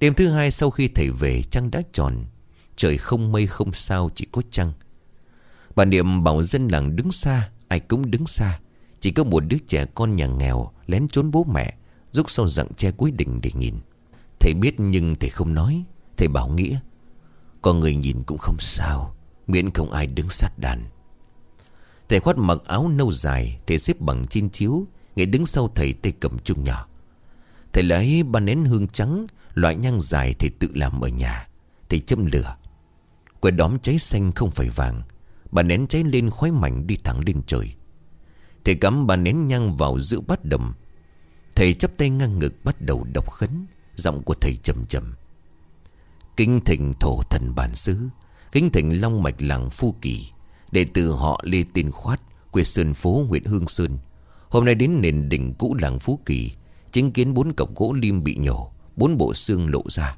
Đêm thứ hai sau khi thầy về, trăng đã tròn. Trời không mây không sao, chỉ có trăng. Bà Niệm bảo dân làng đứng xa, Ai cũng đứng xa. Chỉ có một đứa trẻ con nhà nghèo Lén trốn bố mẹ, Rút sau rặng che cuối đỉnh để nhìn. Thầy biết nhưng thầy không nói. Thầy bảo Nghĩa, Con người nhìn cũng không sao, Miễn không ai đứng sát đàn. Thầy khoát mặc áo nâu dài, Thầy xếp bằng trên chiếu, Nghĩa đứng sau thầy tay cầm chung nhỏ. Thầy lấy ba nén hương trắng, Loại nhang dài thầy tự làm ở nhà. Thầy châm lửa. Que đóm cháy xanh không phải vàng Bà nén cháy lên khói mảnh đi thẳng lên trời. Thầy cắm bà nén nhang vào giữa bát đầm Thầy chắp tay ngang ngực bắt đầu đọc khấn, Giọng của thầy trầm trầm. Kính thịnh thổ thần bản xứ, Kính thịnh long mạch làng phu kỳ, Đệ tử họ Lê Tiên Khoát, Quê Sơn Phố, huyện Hương Sơn. Hôm nay đến nền đỉnh cũ làng Phú Kỳ, Chứng kiến bốn cọc gỗ lim bị nhổ, Bốn bộ xương lộ ra.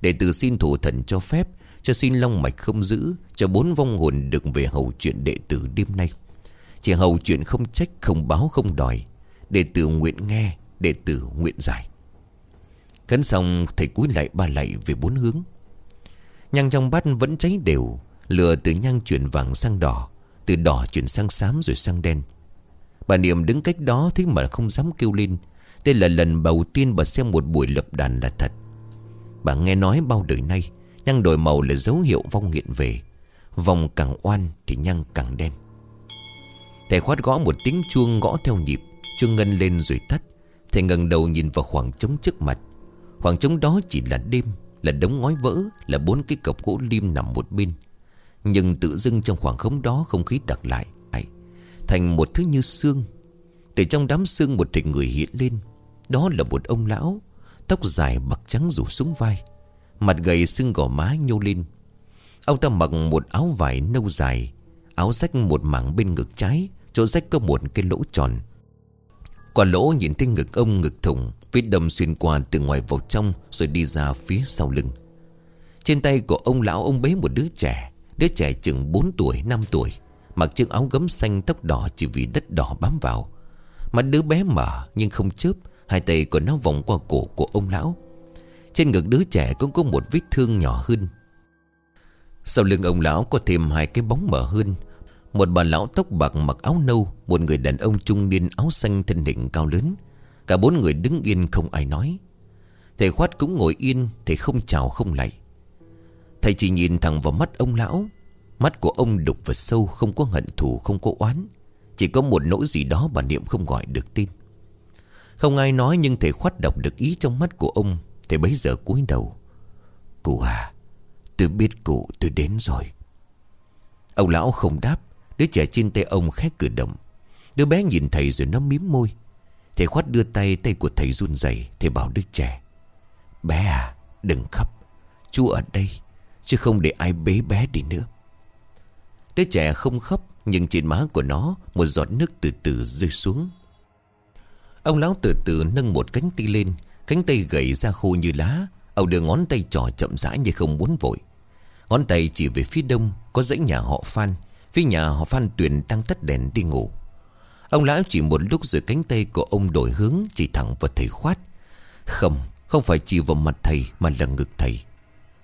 Đệ tử xin thủ thần cho phép, Cho xin long mạch không giữ, Cho bốn vong hồn được về hầu chuyện đệ tử đêm nay. Chỉ hầu chuyện không trách, Không báo, không đòi. Đệ tử nguyện nghe, Đệ tử nguyện giải. Khấn xong, thầy cúi lại ba lạy về bốn hướng. Nhang trong bát vẫn cháy đều. Lửa từ nhang chuyển vàng sang đỏ, Từ đỏ chuyển sang xám rồi sang đen. Bà Niệm đứng cách đó Thế mà không dám kêu lên. Đây là lần đầu tiên bà xem một buổi lập đàn là thật. Bà nghe nói bao đời nay, Nhang đổi màu là dấu hiệu vong nghiện về. Vòng càng oan thì nhang càng đen. Thầy khoát gõ một tiếng chuông gõ theo nhịp, Chuông ngân lên rồi tắt. Thầy ngẩng đầu nhìn vào khoảng trống trước mặt. Khoảng trống đó chỉ là đêm, Là đống ngói vỡ, Là bốn cái cọc gỗ lim nằm một bên. Nhưng tự dưng trong khoảng không đó Không khí đặc lại Thành một thứ như xương. Từ trong đám xương một hình người hiện lên. Đó là một ông lão, Tóc dài bạc trắng rủ xuống vai, Mặt gầy xương gò má nhô lên. Ông ta mặc một áo vải nâu dài, Áo rách một mảng bên ngực trái Chỗ rách có một cái lỗ tròn. Qua lỗ nhìn thấy ngực ông ngực thủng, Vết đâm xuyên qua từ ngoài vào trong Rồi đi ra phía sau lưng. Trên tay của ông lão ông bế một đứa trẻ Đứa trẻ chừng 4 tuổi 5 tuổi, Mặc chiếc áo gấm xanh tóc đỏ Chỉ vì đất đỏ bám vào. Mặt đứa bé mở nhưng không chớp, Hai tay của nó vòng qua cổ của ông lão. Trên ngực đứa trẻ cũng có một vết thương nhỏ hơn. Sau lưng ông lão có thêm hai cái bóng mở hơn một bà lão tóc bạc mặc áo nâu, Một người đàn ông trung niên áo xanh thân hình cao lớn. Cả bốn người đứng yên không ai nói. Thầy khoát cũng ngồi yên, Thầy không chào không lạy Thầy chỉ nhìn thẳng vào mắt ông lão. Mắt của ông đục và sâu, Không có hận thù, không có oán. Chỉ có một nỗi gì đó bà Niệm không gọi được tin. Không ai nói nhưng thầy khoát đọc được ý trong mắt của ông. Thầy bấy giờ cúi đầu. Cụ à Tôi biết cụ tôi đến rồi. Ông lão không đáp. Đứa trẻ trên tay ông khẽ cử động. Đứa bé nhìn thầy rồi nó mím môi. Thầy khoát đưa tay Tay của thầy run rẩy, Thầy bảo đứa trẻ, Bé à đừng khóc. Chú ở đây, Chứ không để ai bế bé đi nữa. Đứa trẻ không khóc, Nhưng trên má của nó Một giọt nước từ từ rơi xuống. Ông lão từ từ nâng một cánh tay lên, Cánh tay gầy ra khô như lá. Ông đưa ngón tay trỏ chậm rãi như không muốn vội. Ngón tay chỉ về phía đông, Có dãy nhà họ Phan. Phía nhà họ Phan Tuyền đang tắt đèn đi ngủ. Ông lão chỉ một lúc rồi cánh tay của ông đổi hướng Chỉ thẳng vào thầy khoát. Không, không phải chỉ vào mặt thầy Mà là ngực thầy.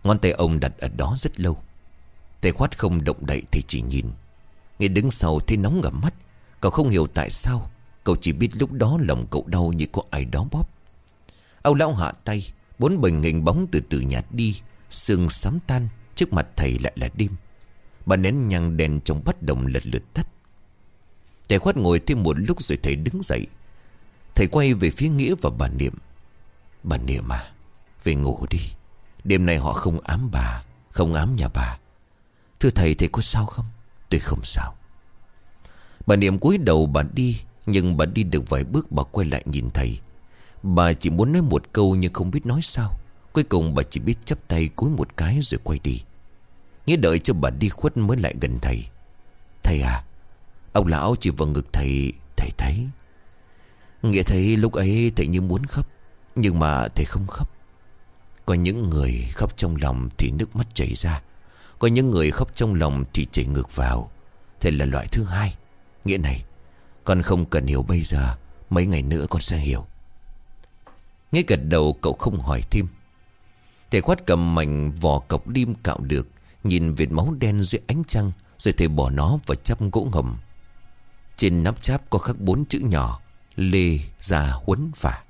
Ngón tay ông đặt ở đó rất lâu. Thầy khoát không động đậy thì chỉ nhìn. Nghe đứng sau thấy nóng ngầm mắt. Cậu không hiểu tại sao. Cậu chỉ biết lúc đó lòng cậu đau như có ai đó bóp. Ông lão hạ tay Bốn bình hình bóng từ từ nhạt đi. Sương sắm tan Trước mặt thầy lại là đêm. Bà nén nhang đèn trong bắt đồng lật lượt tắt. Thầy khoát ngồi thêm một lúc rồi thầy đứng dậy. Thầy quay về phía Nghĩa và bà Niệm. Bà Niệm à Về ngủ đi. Đêm nay họ không ám bà, Không ám nhà bà. Thưa thầy thầy có sao không? Tôi không sao. Bà Niệm cúi đầu bà đi, Nhưng bà đi được vài bước bà quay lại nhìn thầy. Bà chỉ muốn nói một câu nhưng không biết nói sao. Cuối cùng bà chỉ biết chắp tay cúi một cái rồi quay đi. Nghĩa đợi cho bà đi khuất mới lại gần thầy. Thầy à Ông lão chỉ vào ngực thầy Thầy thấy. Nghĩa thấy lúc ấy thầy như muốn khóc, Nhưng mà thầy không khóc. Có những người khóc trong lòng Thì nước mắt chảy ra. Có những người khóc trong lòng Thì chảy ngược vào. Thầy là loại thứ hai. Nghĩa này, Con không cần hiểu bây giờ, Mấy ngày nữa con sẽ hiểu. Nghe gật đầu cậu không hỏi thêm. Thầy khoát cầm mảnh vỏ cọc lim cạo được Nhìn vệt máu đen dưới ánh trăng, Rồi thầy bỏ nó vào chắp gỗ ngầm. Trên nắp cháp có khắc bốn chữ nhỏ, Lê Gia Huấn Phả.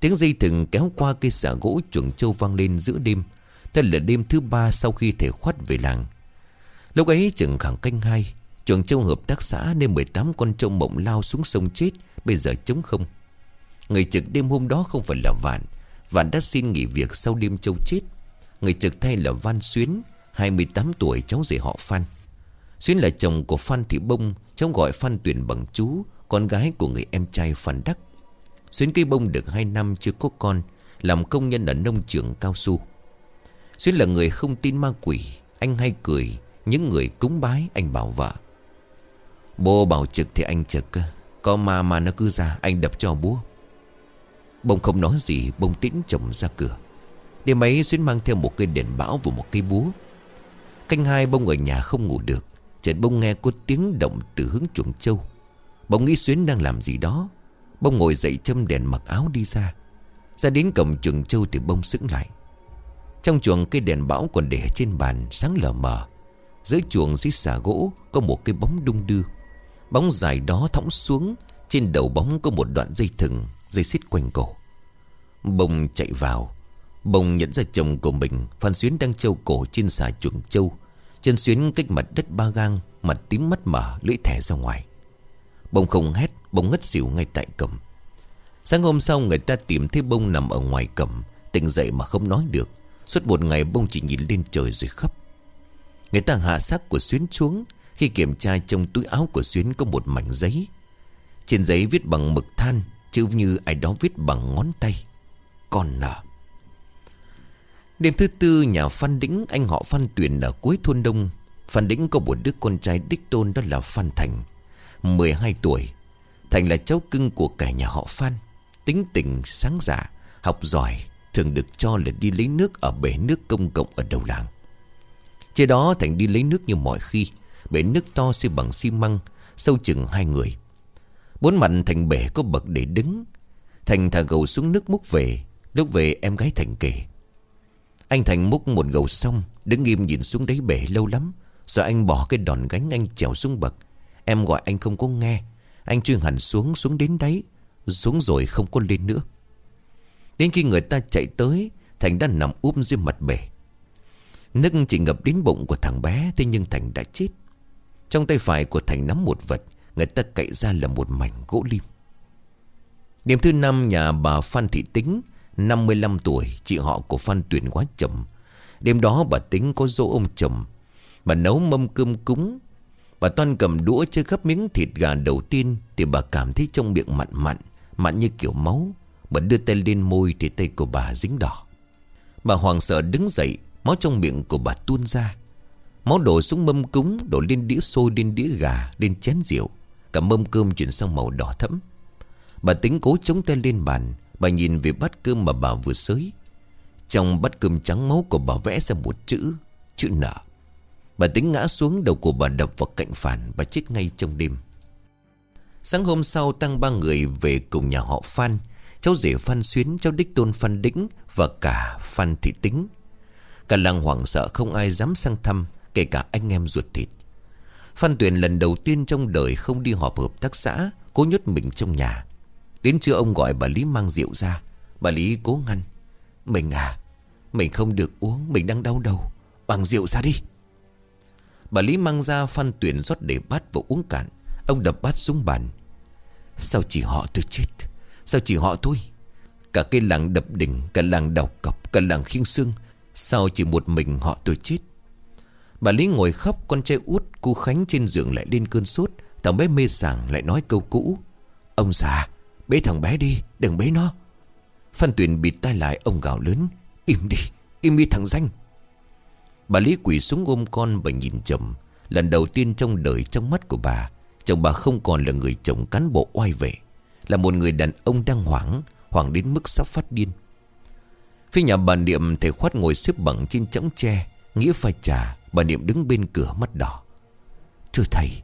Tiếng dây thừng kéo qua cây xả gỗ chuồng châu vang lên giữa đêm. Đây là đêm thứ ba sau khi thầy khoát về làng. Lúc ấy chừng khoảng canh hai, Chuồng châu hợp tác xã nên 18 con trâu mộng lao xuống sông chết, Bây giờ trống không. Người trực đêm hôm đó không phải là Vạn Vạn đã xin nghỉ việc sau đêm châu chết. Người trực thay là Văn Xuyến 28 tuổi, cháu rể họ Phan. Xuyến là chồng của Phan Thị Bông, Cháu gọi Phan Tuyền bằng chú, Con gái của người em trai Phan Đắc. Xuyến cây bông được 2 năm chưa có con, Làm công nhân ở nông trường cao su. Xuyến là người không tin ma quỷ, Anh hay cười, Những người cúng bái, anh bảo vợ. Bố bảo trực thì anh trực Có ma mà nó cứ ra, Anh đập cho bố. Bông không nói gì, Bông tĩnh chồng ra cửa. Đêm ấy Xuyến mang theo một cây đèn bão và một cây búa. Canh hai, bông ở nhà không ngủ được. Chợt bông nghe có tiếng động từ hướng chuồng châu Bông nghĩ Xuyến đang làm gì đó. Bông ngồi dậy châm đèn mặc áo đi ra. Ra đến cổng chuồng châu thì bông sững lại. Trong chuồng cây đèn bão còn để trên bàn, sáng lờ mờ. Dưới chuồng dưới xà gỗ Có một cái bóng đung đưa. Bóng dài đó thõng xuống, Trên đầu bóng có một đoạn dây thừng, Dây xích quanh cổ. Bông chạy vào. Bông nhận ra chồng của mình, Phan Xuyến đang trâu cổ trên xà chuồng trâu. Chân Xuyến cách mặt đất ba gang, Mặt tím mắt mở lưỡi thẻ ra ngoài. Bông không hét, Bông ngất xỉu ngay tại cầm. Sáng hôm sau, người ta tìm thấy bông nằm ở ngoài cầm, Tỉnh dậy mà không nói được. Suốt một ngày, bông chỉ nhìn lên trời rồi khóc. Người ta hạ xác của Xuyến xuống. Khi kiểm tra trong túi áo của Xuyến có một mảnh giấy. Trên giấy viết bằng mực than, Chữ như ai đó viết bằng ngón tay. Con nở. Đêm thứ tư, nhà Phan Đĩnh, Anh họ Phan Tuyền ở cuối thôn Đông. Phan Đĩnh có một đứa con trai đích tôn Đó là Phan Thành 12 tuổi. Thành là cháu cưng của cả nhà họ Phan. Tính tình sáng dạ Học giỏi, Thường được cho là đi lấy nước Ở bể nước công cộng ở đầu làng. Trên đó, Thành đi lấy nước như mọi khi, Bể nước to xây bằng xi măng, Sâu chừng hai người. Bốn mặt Thành bể có bậc để đứng. Thành thả gầu xuống nước múc về, Lúc về em gái Thành kể anh Thành múc một gầu xong, Đứng nghiêm nhìn xuống đáy bể lâu lắm. Rồi anh bỏ cái đòn gánh anh trèo xuống bậc. Em gọi anh không có nghe. Anh chuyên hẳn xuống xuống đến đáy. Xuống rồi không có lên nữa. Đến khi người ta chạy tới, Thành đã nằm úp dưới mặt bể. Nước chỉ ngập đến bụng của thằng bé, Thế nhưng Thành đã chết. Trong tay phải của Thành nắm một vật, Người ta cậy ra là một mảnh gỗ lim. Đêm thứ năm, nhà bà Phan Thị Tính 55 tuổi, Chị họ của Phan Tuyền quá chậm. Đêm đó bà Tính có dỗ ông chồng Bà nấu mâm cơm cúng. Bà Toan cầm đũa chơi gấp miếng thịt gà đầu tiên Thì bà cảm thấy trong miệng mặn mặn Mặn như kiểu máu. Bà đưa tay lên môi thì tay của bà dính đỏ. Bà hoàng sợ đứng dậy, Máu trong miệng của bà tuôn ra. Máu đổ xuống mâm cúng, Đổ lên đĩa xôi, lên đĩa gà, Lên chén rượu. Cả mâm cơm chuyển sang màu đỏ thẫm. Bà tính cố chống tay lên bàn Bà nhìn về bát cơm mà bà vừa xới. Trong bát cơm trắng máu của bà vẽ ra một chữ Chữ nợ. Bà tính ngã xuống đầu của bà đập vào cạnh phản, Bà chết ngay trong đêm. Sáng hôm sau, tăng ba người về cùng nhà họ Phan. Cháu rể Phan Xuyến, Cháu đích tôn Phan Đĩnh Và cả Phan Thị Tính. Cả làng hoảng sợ không ai dám sang thăm, Kể cả anh em ruột thịt. Phan Tuyền lần đầu tiên trong đời không đi họp hợp tác xã, Cố nhốt mình trong nhà. Đến trưa ông gọi bà Lý mang rượu ra. Bà Lý cố ngăn. Mình à Mình không được uống, Mình đang đau đầu. Bằng rượu ra đi. Bà Lý mang ra Phan Tuyền rót để bát và uống cạn. Ông đập bát xuống bàn. Sao chỉ họ tôi chết? Sao chỉ họ tôi? Cả cái làng đập đỉnh, Cả làng đào cọc, Cả làng khiêng xương Sao chỉ một mình họ tôi chết? Bà Lý ngồi khóc, Con trai út cô Khánh trên giường lại lên cơn sốt. Thằng bé mê sảng lại nói câu cũ. Ông già Bế thằng bé đi, Đừng bế nó. Phan Tuyền bịt tai lại, ông gào lớn, Im đi Im đi thằng danh. Bà Lý quỷ xuống ôm con và nhìn chồng. Lần đầu tiên trong đời, trong mắt của bà, Chồng bà không còn là người chồng cán bộ oai vệ, Là một người đàn ông đang hoảng Hoảng đến mức sắp phát điên. Phía nhà bà Niệm thầy khoát ngồi xếp bằng trên chõng tre, Nghĩa phải trà, Bà Niệm đứng bên cửa mắt đỏ. Thưa thầy,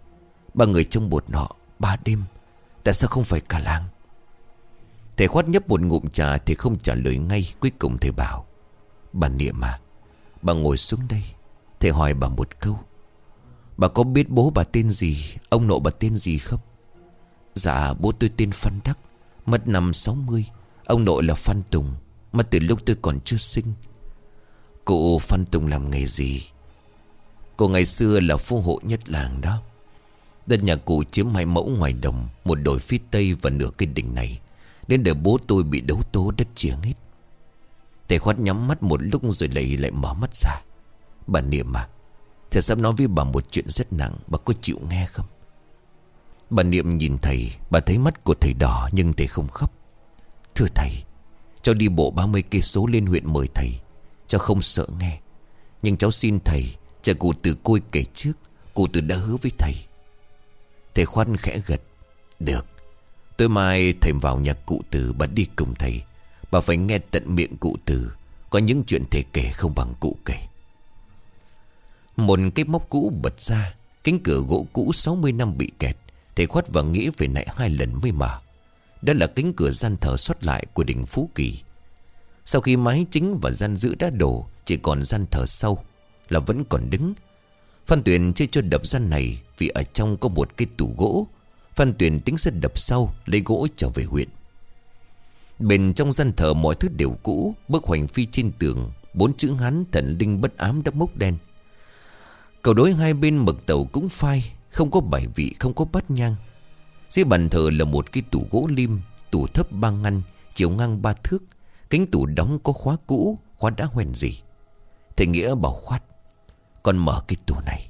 Ba người trong bột nọ Ba đêm, Tại sao không phải cả làng? Thầy khoát nhấp một ngụm trà Thì không trả lời ngay, Cuối cùng thầy bảo, Bà Niệm à Bà ngồi xuống đây, Thầy hỏi bà một câu. Bà có biết bố bà tên gì, Ông nội bà tên gì không? Dạ bố tôi tên Phan Đắc, Mất năm 60 Ông nội là Phan Tùng Mất từ lúc tôi còn chưa sinh. Cụ Phan Tùng làm nghề gì? Cô ngày xưa là phu hộ nhất làng đó. Đất nhà cụ chiếm hai mẫu ngoài đồng, Một đồi phía tây và nửa cái đỉnh này. Nên để bố tôi bị đấu tố đất chia hết. Thầy khoát nhắm mắt một lúc rồi lại lại mở mắt ra. Bà Niệm à Thầy sắp nói với bà một chuyện rất nặng, Bà có chịu nghe không? Bà Niệm nhìn thầy, Bà thấy mắt của thầy đỏ nhưng thầy không khóc. Thưa thầy, Cho đi bộ 30 cây số lên huyện mời thầy, Cho không sợ nghe. Nhưng cháu xin thầy, Chờ cụ từ côi kể trước, Cụ từ đã hứa với thầy. Thầy khoan khẽ gật, Được tối mai thầy vào nhà cụ từ Bà đi cùng thầy. Bà phải nghe tận miệng cụ từ, Có những chuyện thầy kể không bằng cụ kể. Một cái móc cũ bật ra, Cánh cửa gỗ cũ 60 năm bị kẹt, Thầy khoát và nghĩ về nãy hai lần mới mở. Đó là cánh cửa gian thờ xuất lại của đỉnh Phú Kỳ. Sau khi mái chính và gian giữ đã đổ, Chỉ còn gian thờ sau Là vẫn còn đứng. Phan Tuyền chưa cho đập gian này Vì ở trong có một cái tủ gỗ Phan Tuyền tính sẽ đập sau, Lấy gỗ trở về huyện. Bên trong gian thờ mọi thứ đều cũ, Bức hoành phi trên tường, Bốn chữ hán thần linh bất ám đắp mốc đen. Cầu đối hai bên mực tàu cũng phai, Không có bài vị, không có bát nhang. Dưới bàn thờ là một cái tủ gỗ lim, Tủ thấp ba ngăn, Chiều ngang ba thước. Cánh tủ đóng có khóa cũ, Khóa đã hoen gì Thầy Nghĩa bảo khoát, Con mở cái tủ này.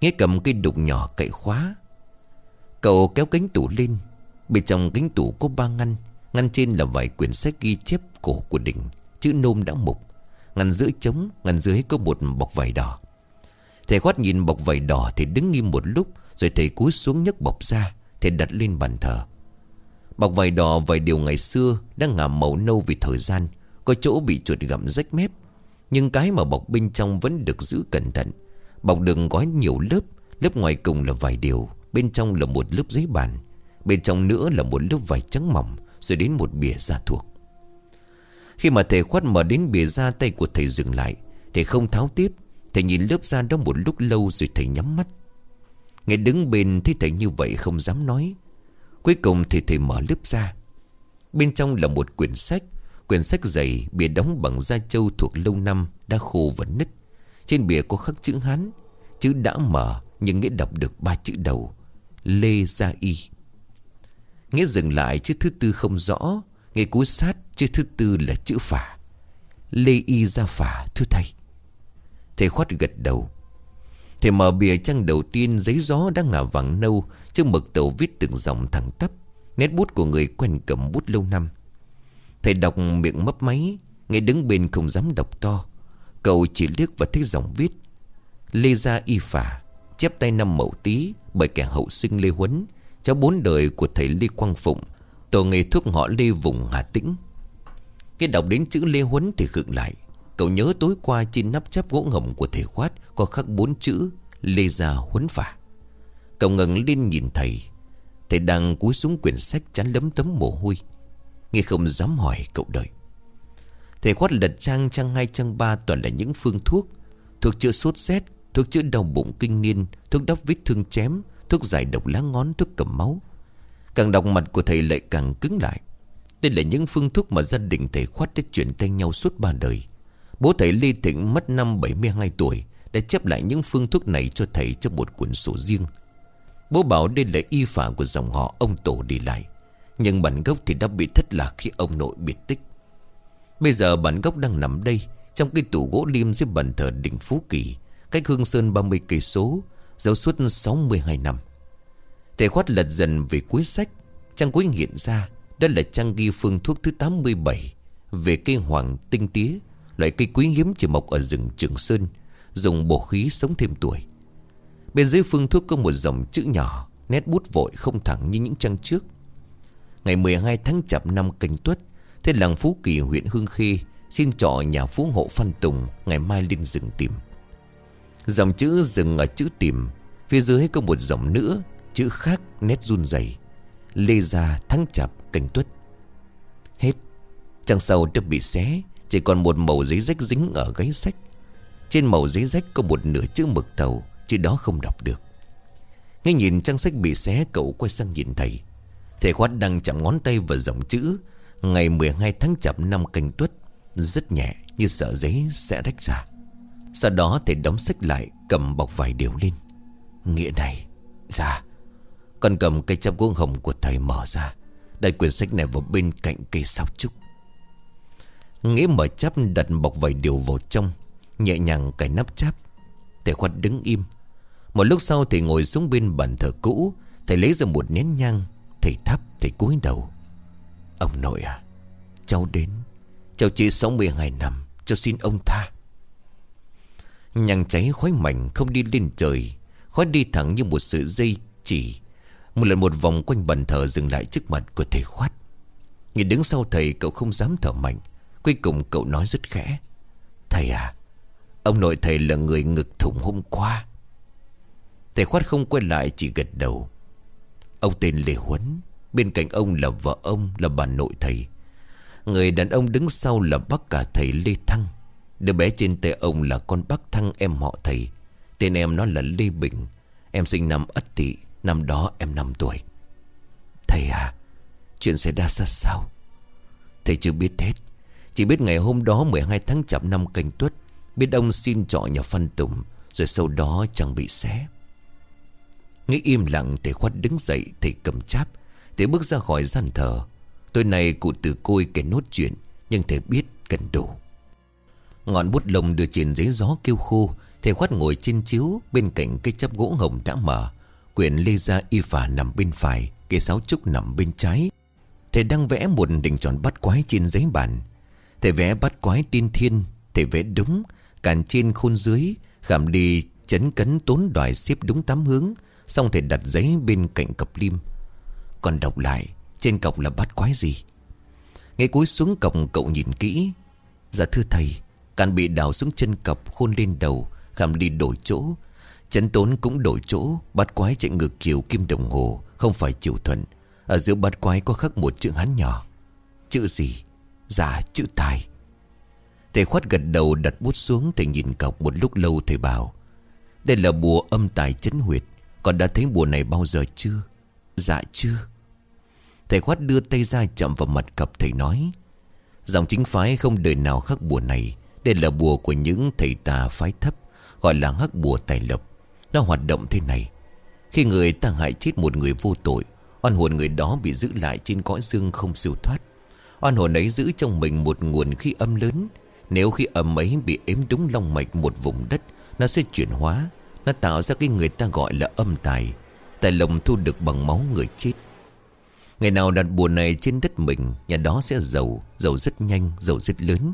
Nghĩa cầm cái đục nhỏ cậy khóa Cậu kéo cánh tủ lên. Bên trong cánh tủ có ba ngăn. Ngăn trên là vài quyển sách ghi chép cổ của đỉnh Chữ nôm đã mục. Ngăn giữa trống, Ngăn dưới có một bọc vải đỏ. Thầy khoát nhìn bọc vải đỏ Thì đứng nghiêm một lúc, Rồi thầy cúi xuống nhấc bọc ra. Thầy đặt lên bàn thờ. Bọc vải đỏ vài điều ngày xưa Đã ngả màu nâu vì thời gian, Có chỗ bị chuột gặm rách mép. Nhưng cái mà bọc bên trong vẫn được giữ cẩn thận. Bọc đừng gói nhiều lớp Lớp ngoài cùng là vài điều. Bên trong là một lớp giấy bàn, Bên trong nữa là một lớp vải trắng mỏng, Rồi đến một bìa da thuộc. Khi mà thầy khoát mở đến bìa da tay của thầy dừng lại, Thầy không tháo tiếp, Thầy nhìn lớp da đó một lúc lâu rồi thầy nhắm mắt. Nghe đứng bên thấy thầy như vậy không dám nói. Cuối cùng thì thầy mở lớp ra Bên trong là một quyển sách Quyển sách dày, bìa đóng bằng da trâu thuộc lâu năm, Đã khô và nứt. Trên bìa có khắc chữ Hán, Chữ đã mở nhưng nghĩa đọc được ba chữ đầu. Lê Gia Y. Nghĩa dừng lại, chữ thứ tư không rõ. Nghe cú sát, chữ thứ tư là chữ phả. Lê Y Gia Phả, thưa thầy. Thầy khoát gật đầu. Thầy mở bìa trang đầu tiên, giấy gió đã ngả vàng nâu chữ mực tàu viết từng dòng thẳng tắp, Nét bút của người quen cầm bút lâu năm. Thầy đọc miệng mấp máy, Nghe đứng bên không dám đọc to. Cậu chỉ liếc và thấy dòng viết, Lê Gia Y Phả. Chép tay năm mậu tí Bởi kẻ hậu sinh Lê Huấn, Cháu bốn đời của thầy Lê Quang Phụng, Tổ nghề thuốc họ Lê vùng, Hà Tĩnh. Khi đọc đến chữ Lê Huấn thì khựng lại. Cậu nhớ tối qua trên nắp chép gỗ ngầm của thầy khoát Có khắc bốn chữ Lê Gia Huấn Phả. Cậu ngẩng lên nhìn thầy. Thầy đang cúi xuống quyển sách chắn lấm tấm mồ hôi. Nghe không dám hỏi cậu đợi. Thầy khoát lật trang trang hai, trang ba toàn là những phương thuốc Thuốc chữa sốt rét Thuốc chữa đau bụng kinh niên, Thuốc đắp vết thương chém, Thuốc giải độc lá ngón, thuốc cầm máu. Càng đọc mặt của thầy lại càng cứng lại. Đây là những phương thuốc mà gia đình thầy khoát đã chuyển tay nhau suốt ba đời. Bố thầy Lê Thịnh mất năm 72 tuổi, Đã chép lại những phương thuốc này cho thầy trong một cuốn sổ riêng. Bố bảo đây là y phả của dòng họ ông tổ đi lại. Nhưng bản gốc thì đã bị thất lạc khi ông nội biệt tích. Bây giờ bản gốc đang nằm đây, Trong cái tủ gỗ liêm dưới bàn thờ đỉnh Phú Kỳ. Cách Hương Sơn 30 cây số Dấu suốt 62 năm. Thầy khoát lật dần về cuối sách, Trang cuối hiện ra, Đó là trang ghi phương thuốc thứ 87 Về cây hoàng tinh tía, Loại cây quý hiếm chỉ mọc ở rừng Trường Sơn, Dùng bổ khí sống thêm tuổi. Bên dưới phương thuốc có một dòng chữ nhỏ, Nét bút vội không thẳng như những trang trước. Ngày 12 tháng chạp năm canh tuất Thế làng Phú Kỳ, huyện Hương Khê, Xin trọ nhà phú hộ Phan Tùng Ngày mai lên rừng tìm. Dòng chữ dừng ở chữ tìm. Phía dưới có một dòng nữa Chữ khác nét run dày Lê ra thắng chạp canh tuất. Hết. Trang sau đã bị xé, Chỉ còn một màu giấy rách dính ở gáy sách. Trên màu giấy rách có một nửa chữ mực tàu Chữ đó không đọc được. Ngay nhìn trang sách bị xé, Cậu quay sang nhìn thầy. Thầy khoát đang chạm ngón tay vào dòng chữ, Ngày 12 tháng chạp năm canh tuất. Rất nhẹ, như sợ giấy sẽ rách ra. Sau đó thầy đóng sách lại, Cầm bọc vài điều lên. Nghĩa này Dạ. Con cầm cây chắp gỗ hồng của thầy mở ra. Đặt quyển sách này vào bên cạnh cây sao trúc. Nghĩa mở chắp đặt bọc vài điều vào trong, Nhẹ nhàng cài nắp chắp. Thầy khoát đứng im. Một lúc sau thầy ngồi xuống bên bàn thờ cũ. Thầy lấy ra một nén nhang. Thầy thắp, thầy cúi đầu. Ông nội à Cháu đến. Cháu chỉ 62 năm, Cháu xin ông tha. Nhang cháy khói mảnh không đi lên trời, Khói đi thẳng như một sự dây chỉ. Một lần một vòng quanh bàn thờ dừng lại trước mặt của thầy khoát. Nhìn đứng sau thầy, cậu không dám thở mạnh. Cuối cùng cậu nói rất khẽ. Thầy à Ông nội thầy là người ngực thủng hôm qua. Thầy khoát không quay lại, chỉ gật đầu. Ông tên Lê Huấn, Bên cạnh ông là vợ ông, là bà nội thầy. Người đàn ông đứng sau là bác cả thầy Lê Thăng. Đứa bé trên tay ông là con bác Thăng em họ thầy. Tên em nó là Lê Bình. Em sinh năm Ất Tỵ, Năm đó em 5 tuổi. Thầy à Chuyện xảy ra ra sao? Thầy chưa biết hết. Chỉ biết ngày hôm đó 12 tháng chạp năm canh tuất, Biết ông xin trọ nhà Phan Tùng, Rồi sau đó chẳng bị xé. Nghĩ im lặng, thầy khoát đứng dậy, Thầy cầm cháp. Thầy bước ra khỏi gian thờ. Tối nay cụ từ côi kể nốt chuyện, Nhưng thầy biết cần đủ. Ngọn bút lồng đưa trên giấy gió kêu khô, Thầy khoát ngồi trên chiếu Bên cạnh cây chắp gỗ hồng đã mở. Quyển lê ra y phả nằm bên phải Cây sáo trúc nằm bên trái. Thầy đang vẽ một đỉnh tròn bắt quái trên giấy bàn. Thầy vẽ bắt quái tiên thiên, Thầy vẽ đúng Càn trên khôn dưới, Khảm đi chấn cấn tốn đoài xếp đúng tám hướng, Xong thầy đặt giấy bên cạnh cặp lim. Còn đọc lại, Trên cọc là bắt quái gì? Ngay cúi xuống cọc cậu nhìn kỹ. Dạ thưa thầy Càn bị đào xuống chân cặp khôn lên đầu Khảm đi đổi chỗ. Chấn tốn cũng đổi chỗ Bắt quái chạy ngược chiều kim đồng hồ, Không phải chiều thuận. Ở giữa bắt quái có khắc một chữ hán nhỏ. Chữ gì? Dạ chữ tài. Thầy khoát gật đầu, đặt bút xuống, Thầy nhìn cọc một lúc lâu, thầy bảo, Đây là bùa âm tài chấn huyệt Còn đã thấy bùa này bao giờ chưa? Dạ chưa. Thầy khoát đưa tay ra chậm vào mặt cặp, thầy nói, Dòng chính phái không đời nào khắc bùa này đây là bùa của những thầy tà phái thấp Gọi là hắc bùa tài lộc. Nó hoạt động thế này. Khi người ta hại chết một người vô tội Oan hồn người đó bị giữ lại trên cõi dương không siêu thoát. Oan hồn ấy giữ trong mình một nguồn khí âm lớn. Nếu khi âm ấy bị ếm đúng long mạch một vùng đất Nó sẽ chuyển hóa. Nó tạo ra cái người ta gọi là âm tài. Tài lồng thu được bằng máu người chết. Ngày nào đặt bùa này trên đất mình Nhà đó sẽ giàu Giàu rất nhanh, giàu rất lớn.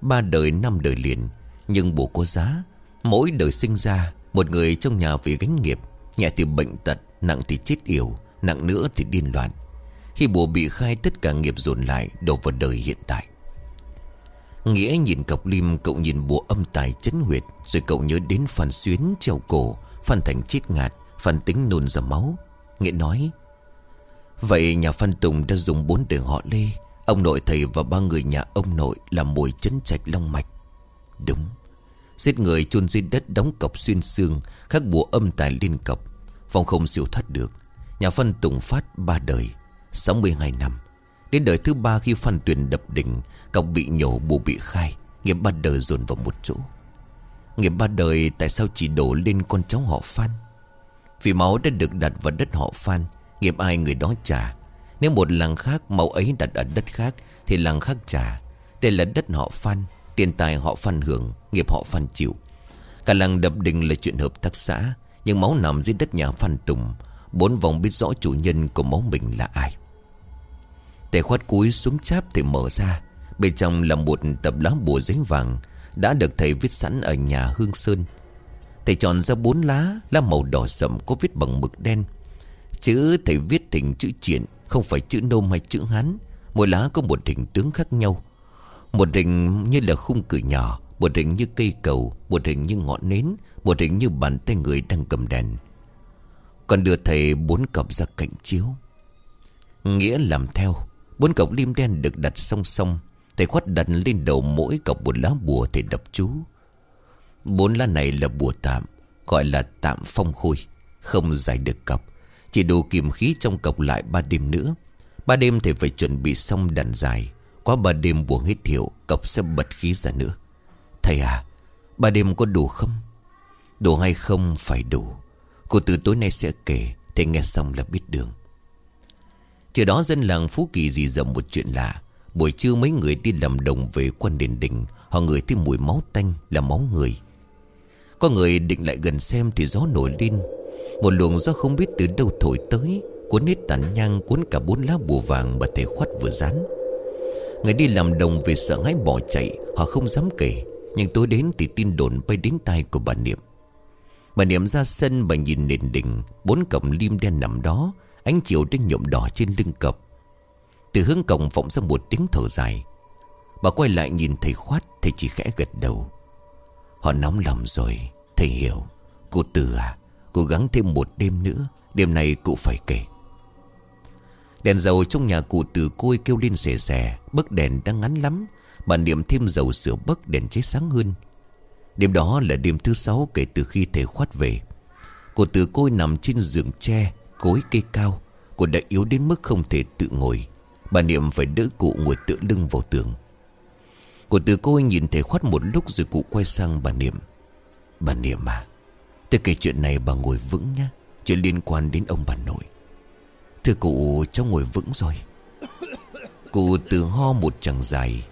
Ba đời, năm đời liền Nhưng bù có giá. Mỗi đời sinh ra Một người trong nhà vì gánh nghiệp Nhẹ thì bệnh tật Nặng thì chết yểu Nặng nữa thì điên loạn. Khi bùa bị khai tất cả nghiệp dồn lại Đổ vào đời hiện tại. Nghĩa nhìn cọc lim Cậu nhìn bùa âm tài chấn huyệt Rồi cậu nhớ đến Phan Xuyến treo cổ Phan Thành chết ngạt Phan Tính nôn ra máu. Nghĩa nói Vậy nhà Phan Tùng đã dùng bốn đời họ Lê Ông nội thầy và ba người nhà ông nội Làm mùi chấn trạch long mạch. Đúng, Giết người chôn dưới đất đóng cọc xuyên xương, Khắc bùa âm tài liên cọc. Phòng không siêu thoát được, Nhà Phan Tùng phát ba đời 62 năm. Đến đời thứ ba khi Phan Tuyền đập đỉnh, Cọc bị nhổ, bùa bị khai, Nghiệp ba đời dồn vào một chỗ. Nghiệp ba đời tại sao chỉ đổ lên con cháu họ Phan? Vì máu đã được đặt vào đất họ Phan, Nghiệp ai người đó trả nếu một làng khác màu ấy đặt ở đất khác, Thì làng khác trả. Đây là đất họ Phan, Tiền tài họ Phan hưởng, Nghiệp họ Phan chịu. Cả làng đập đình là chuyện hợp tác xã, Nhưng máu nằm dưới đất nhà Phan Tùng. Bốn vòng biết rõ chủ nhân của máu mình là ai. Tề khoát cúi xuống cháp thì mở ra. Bên trong là một tập lá bùa giấy vàng, Đã được thầy viết sẵn ở nhà Hương Sơn. Thầy chọn ra bốn lá Lá màu đỏ sậm có viết bằng mực đen. Chữ thầy viết thành chữ triển không phải chữ nôm hay chữ hán, Mỗi lá có một hình tướng khác nhau. Một hình như là khung cửa nhỏ, Một hình như cây cầu, Một hình như ngọn nến, Một hình như bàn tay người đang cầm đèn. Còn đưa thầy bốn cọc ra cạnh chiếu. Nghĩa làm theo, Bốn cọc lim đen được đặt song song. Thầy khoát đặt lên đầu mỗi cọc một lá bùa thầy đập chú. Bốn lá này là bùa tạm, Gọi là tạm phong khôi, Không giải được cọc. Chỉ đủ kiềm khí trong cọc lại ba đêm nữa. Ba đêm thì phải chuẩn bị xong đàn dài. Qua ba đêm buồn hết hiệu Cọc sẽ bật khí ra nữa. Thầy à Ba đêm có đủ không? Đủ hay không phải đủ. Cô từ tối nay sẽ kể, Thầy nghe xong là biết đường. Chiều đó dân làng Phú Kỳ dì dầm một chuyện lạ. Buổi trưa mấy người đi làm đồng về quân đền đình. Họ ngửi thấy mùi máu tanh là máu người. Có người định lại gần xem thì gió nổi lên. Một luồng gió không biết từ đâu thổi tới, Cuốn hết tàn nhang, cuốn cả bốn lá bùa vàng mà thầy khoát vừa dán. Người đi làm đồng về sợ hãi bỏ chạy, Họ không dám kể, Nhưng tối đến thì tin đồn bay đến tai của bà Niệm. Bà Niệm ra sân, bà nhìn nền đỉnh, Bốn cổng lim đen nằm đó, Ánh chiều đang nhộm đỏ trên lưng cọc Từ hướng cổng vọng ra một tiếng thở dài. Bà quay lại nhìn thầy khoát, Thầy chỉ khẽ gật đầu. Họ nóng lòng rồi, Thầy hiểu, Cô Từ à Cố gắng thêm một đêm nữa, Đêm này cụ phải kể. Đèn dầu trong nhà cụ từ côi kêu lên rè rè Bức đèn đang ngắn lắm Bà niệm thêm dầu sửa bức đèn cháy sáng hơn. Đêm đó là đêm thứ sáu kể từ khi thầy khoát về. Cô từ côi nằm trên giường tre Cối cây cao, Cô đã yếu đến mức không thể tự ngồi. Bà Niệm phải đỡ cụ ngồi tựa lưng vào tường. Cô từ côi nhìn thầy khoát một lúc rồi cụ quay sang bà Niệm. Bà Niệm à Tôi kể chuyện này bà ngồi vững nhé Chuyện liên quan đến ông bà nội. Thưa cụ, cháu ngồi vững rồi. Cụ từ ho một chặng dài,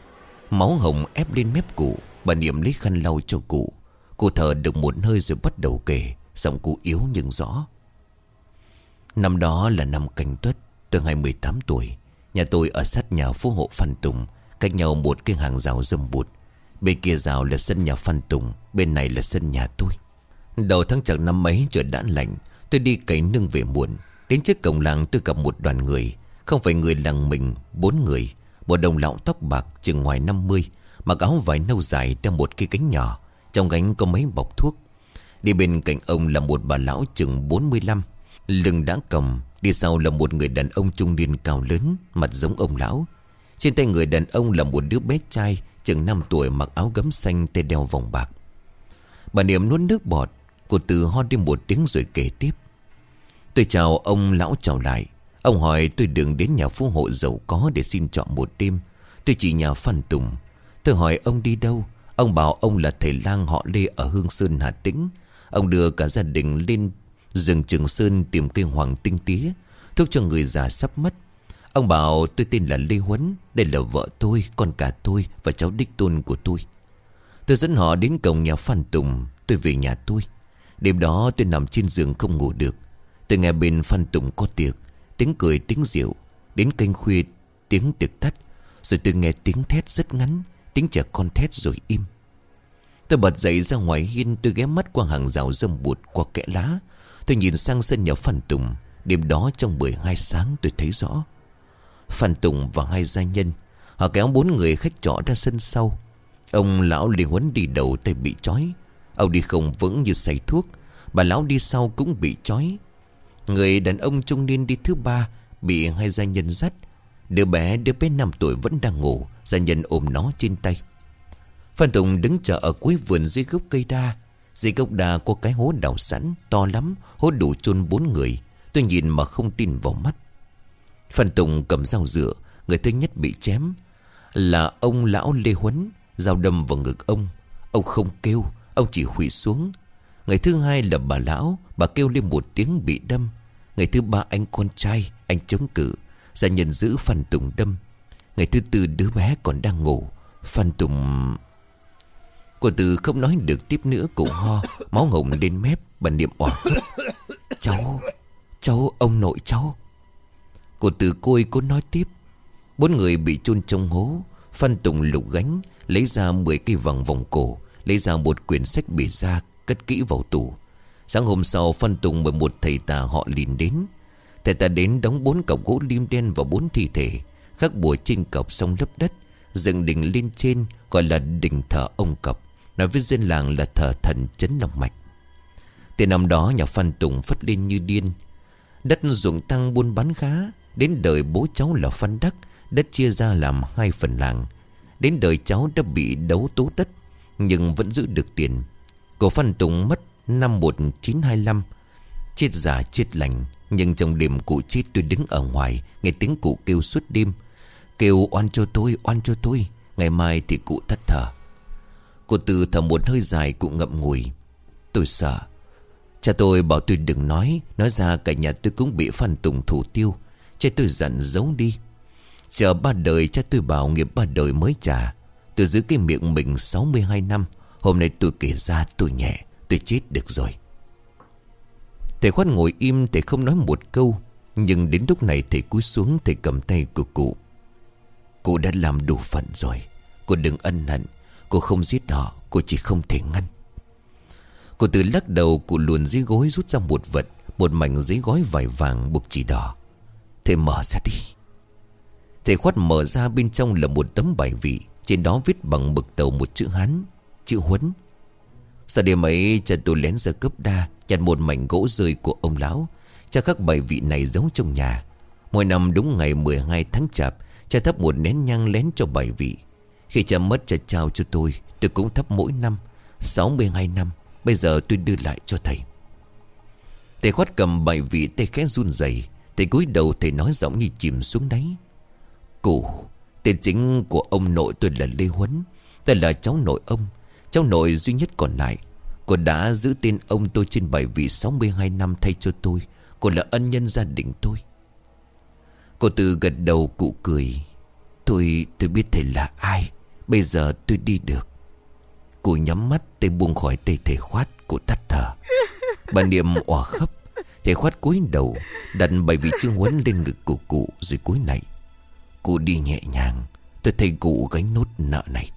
Máu hồng ép lên mép cụ, Bà Niệm lấy khăn lau cho cụ. Cụ thở được một hơi rồi bắt đầu kể, Giọng cụ yếu nhưng rõ. Năm đó là năm canh tuất, Tôi 28 tuổi, Nhà tôi ở sát nhà phú hộ Phan Tùng, Cách nhau một cái hàng rào dâm bụt. Bên kia rào là sân nhà Phan Tùng, Bên này là sân nhà tôi. Đầu tháng chặt năm ấy trời đã lạnh, Tôi đi cấy nương về muộn. Đến trước cổng làng tôi gặp một đoàn người, Không phải người làng mình, Bốn người. Một đồng lão tóc bạc, chừng ngoài 50 Mặc áo vải nâu dài đeo một cái cánh nhỏ, Trong gánh có mấy bọc thuốc. Đi bên cạnh ông là một bà lão chừng 45 Lưng đã cầm Đi sau là một người đàn ông trung niên cao lớn, Mặt giống ông lão. Trên tay người đàn ông là một đứa bé trai, Chừng 5 tuổi, mặc áo gấm xanh tay đeo vòng bạc. Bà Niệm nuốt nước bọt Cô từ ho đi một tiếng rồi kể tiếp. Tôi chào ông lão chào lại. Ông hỏi tôi đường đến nhà phú hộ giàu có để xin chọn một đêm. Tôi chỉ nhà Phan Tùng. Tôi hỏi ông đi đâu? Ông bảo ông là thầy lang họ Lê ở Hương Sơn Hà Tĩnh. Ông đưa cả gia đình lên rừng Trường Sơn tìm cây hoàng tinh tía Thuốc cho người già sắp mất. Ông bảo tôi tên là Lê Huấn Đây là vợ tôi, con cả tôi Và cháu đích tôn của tôi. Tôi dẫn họ đến cổng nhà Phan Tùng Tôi về nhà tôi. Đêm đó tôi nằm trên giường không ngủ được. Tôi nghe bên Phan Tùng có tiệc, Tiếng cười, tiếng rượu. Đến canh khuya, tiếng tiệc tắt Rồi tôi nghe tiếng thét rất ngắn, Tiếng trẻ con thét rồi im. Tôi bật dậy ra ngoài hiên, Tôi ghé mắt qua hàng rào dâm bụt Qua kẽ lá. Tôi nhìn sang sân nhà Phan Tùng. Đêm đó trong 12 sáng tôi thấy rõ. Phan Tùng và hai gia nhân, Họ kéo bốn người khách trọ ra sân sau. Ông lão Lê Huấn đi đầu tay bị trói. Ông đi không vững như say thuốc. Bà lão đi sau cũng bị trói. Người đàn ông trung niên đi thứ ba Bị hai gia nhân dắt. Đứa bé đứa bé 5 tuổi vẫn đang ngủ, Gia nhân ôm nó trên tay. Phan Tùng đứng chờ ở cuối vườn dưới gốc cây đa. Dưới gốc đa có cái hố đào sẵn, To lắm, Hố đủ chôn bốn người. Tôi nhìn mà không tin vào mắt. Phan Tùng cầm dao dựa, Người thứ nhất bị chém. Là ông lão Lê Huấn, Dao đâm vào ngực ông. Ông không kêu Ông chỉ hủy xuống. Ngày thứ hai là bà lão, Bà kêu lên một tiếng bị đâm. Ngày thứ ba anh con trai, Anh chống cự. Gia nhân giữ Phan Tùng đâm. Ngày thứ tư đứa bé còn đang ngủ. Phan Tùng Cô Từ không nói được tiếp nữa Cụ ho, Máu hồng lên mép, Bà niệm òa khóc. Cháu Cháu, ông nội cháu. Cô Từ côi cô nói tiếp. Bốn người bị chôn trong hố. Phan Tùng lục gánh, Lấy ra 10 cây vòng vòng cổ Lấy ra một quyển sách bìa da Cất kỹ vào tủ. Sáng hôm sau, Phan Tùng mời một thầy tà họ liền đến. Thầy ta đến đóng bốn cọc gỗ lim đen vào bốn thi thể, Khắc bùa trên cọc xong lấp đất, Dựng đỉnh lên trên, Gọi là đỉnh thờ ông cọc. Nói với dân làng là thờ thần chấn lòng mạch. Từ năm đó, nhà Phan Tùng phất lên như điên. Đất ruộng tăng buôn bán khá, Đến đời bố cháu là Phan Đắc, Đất chia ra làm hai phần làng. Đến đời cháu đã bị đấu tố tất. Nhưng vẫn giữ được tiền. Cổ Phan Tùng mất năm 1925 Chết già, chết lành, Nhưng trong đêm cụ chết tôi đứng ở ngoài, Nghe tiếng cụ kêu suốt đêm. Kêu, oan cho tôi, oan cho tôi. Ngày mai thì cụ thất thở Cô Tư thở một hơi dài, cụ ngậm ngùi. Tôi sợ. Cha tôi bảo tôi đừng nói Nói ra cả nhà tôi cũng bị Phan Tùng thủ tiêu. Cha tôi dặn giấu đi. Chờ ba đời, cha tôi bảo nghiệp ba đời mới trả. Tôi giữ cái miệng mình 62 năm, Hôm nay tôi kể ra tôi nhẹ, Tôi chết được rồi. Thầy khoát ngồi im, thầy không nói một câu, Nhưng đến lúc này thầy cúi xuống, Thầy cầm tay của cụ. Cụ đã làm đủ phận rồi Cô đừng ân hận Cô không giết họ Cô chỉ không thể ngăn. Cô từ lắc đầu, Cụ luồn dưới gối rút ra một vật, Một mảnh giấy gói vải vàng buộc chỉ đỏ. Thầy mở ra đi. Thầy khoát mở ra, bên trong là một tấm bài vị. Trên đó viết bằng bực tàu một chữ Hán, Chữ Huấn. Sau đêm ấy cha tôi lén ra cấp đa, chặt một mảnh gỗ rơi của ông lão Cha khắc bài vị này giấu trong nhà. Mỗi năm đúng ngày 12 tháng chạp, Cha thắp một nén nhang lén cho bài vị. Khi cha mất, cha trao cho tôi Tôi cũng thắp mỗi năm 62 năm, Bây giờ tôi đưa lại cho thầy. Thầy khoát cầm bài vị tay khẽ run rẩy, Thầy cúi đầu, thầy nói giọng như chìm xuống đáy. Cụ Tên chính của ông nội tôi là Lê Huấn. Tôi là cháu nội ông. Cháu nội duy nhất còn lại. Cô đã giữ tên ông tôi trên bảy vị 62 năm thay cho tôi. Cô là ân nhân gia đình tôi. Cô từ gật đầu cụ cười. Tôi tôi biết thầy là ai. Bây giờ tôi đi được. Cụ nhắm mắt tay buông khỏi tay thầy khoát Cụ tắt thở. Bà niệm òa khấp. Thầy khoát cúi đầu, Đặt bảy vị trương huấn lên ngực của cụ Rồi cúi này Cụ đi nhẹ nhàng Tôi thấy cụ gánh nốt nợ này.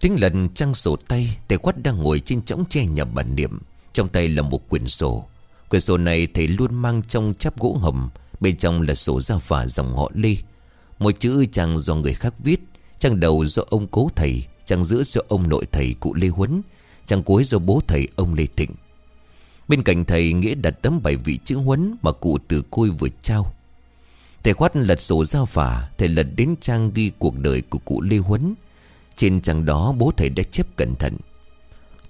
Tiếng lần trăng sổ tay Thầy quát đang ngồi trên chõng tre nhà bản niệm. Trong tay là một quyển sổ. Quyển sổ này thầy luôn mang trong chắp gỗ hầm, Bên trong là sổ gia phả dòng họ Lê. Một chữ trang do người khác viết Trang đầu do ông cố thầy Trang giữa do ông nội thầy cụ Lê Huấn Trang cuối do bố thầy ông Lê Thịnh. Bên cạnh thầy Nghĩa đặt tấm bài vị chữ Huấn Mà cụ từ côi vừa trao. Thầy khoát lật sổ giao phả Thầy lật đến trang ghi cuộc đời của cụ Lê Huấn. Trên trang đó, bố thầy đã chép cẩn thận.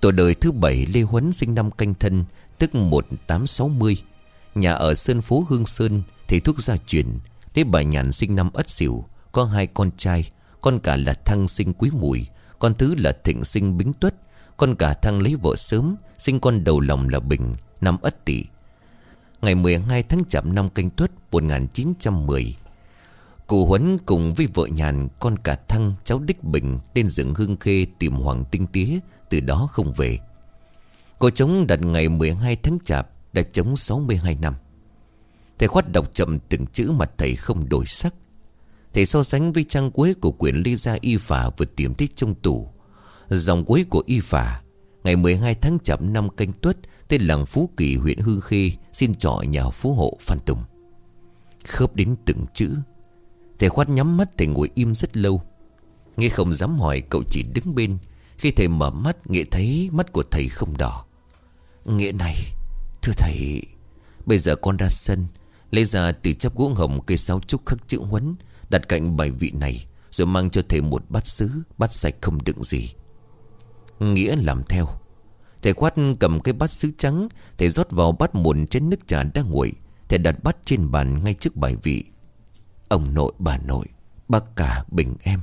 Tổ đời thứ bảy Lê Huấn sinh năm canh thân, Tức 1860 Nhà ở Sơn Phố Hương Sơn, Thầy thuốc gia truyền. Lấy bà nhàn sinh năm Ất Sửu, Có hai con trai, Con cả là Thăng sinh Quý Mùi, Con thứ là Thịnh sinh Bính Tuất, Con cả Thăng lấy vợ sớm, Sinh con đầu lòng là Bình, Năm Ất Tỵ. Ngày 12 tháng chạp năm canh tuất 1910 Cụ Huấn cùng với vợ nhàn, Con cả Thăng, cháu Đích Bình Lên rừng Hương Khê tìm Hoàng Tinh Tía, Từ đó không về. Cô chống đặt ngày 12 tháng chạp Đã chống 62 năm. Thầy khoát đọc chậm từng chữ mà thầy không đổi sắc. Thầy so sánh với trang cuối của quyển ly gia y phả vừa tìm thấy trong tủ. Dòng cuối của y phả Ngày 12 tháng chạp năm canh tuất Tên làng Phú Kỳ, huyện Hương Khê, Xin trọ nhà phú hộ Phan Tùng. Khớp đến từng chữ. Thầy khoát nhắm mắt, thầy ngồi im rất lâu. Nghe không dám hỏi, cậu chỉ đứng bên. Khi thầy mở mắt Nghĩa thấy mắt của thầy không đỏ. Nghĩa này, Thưa thầy, Bây giờ con ra sân, Lấy ra từ chắp gỗ hồng cây sáo trúc khắc chữ huấn, Đặt cạnh bài vị này, Rồi mang cho thầy một bát sứ, Bát sạch không đựng gì. Nghĩa làm theo. Thầy khoát cầm cái bát sứ trắng, Thầy rót vào bát muộn trên nước trà đang nguội. Thầy đặt bát trên bàn ngay trước bài vị. Ông nội, bà nội, Bác cả bình em.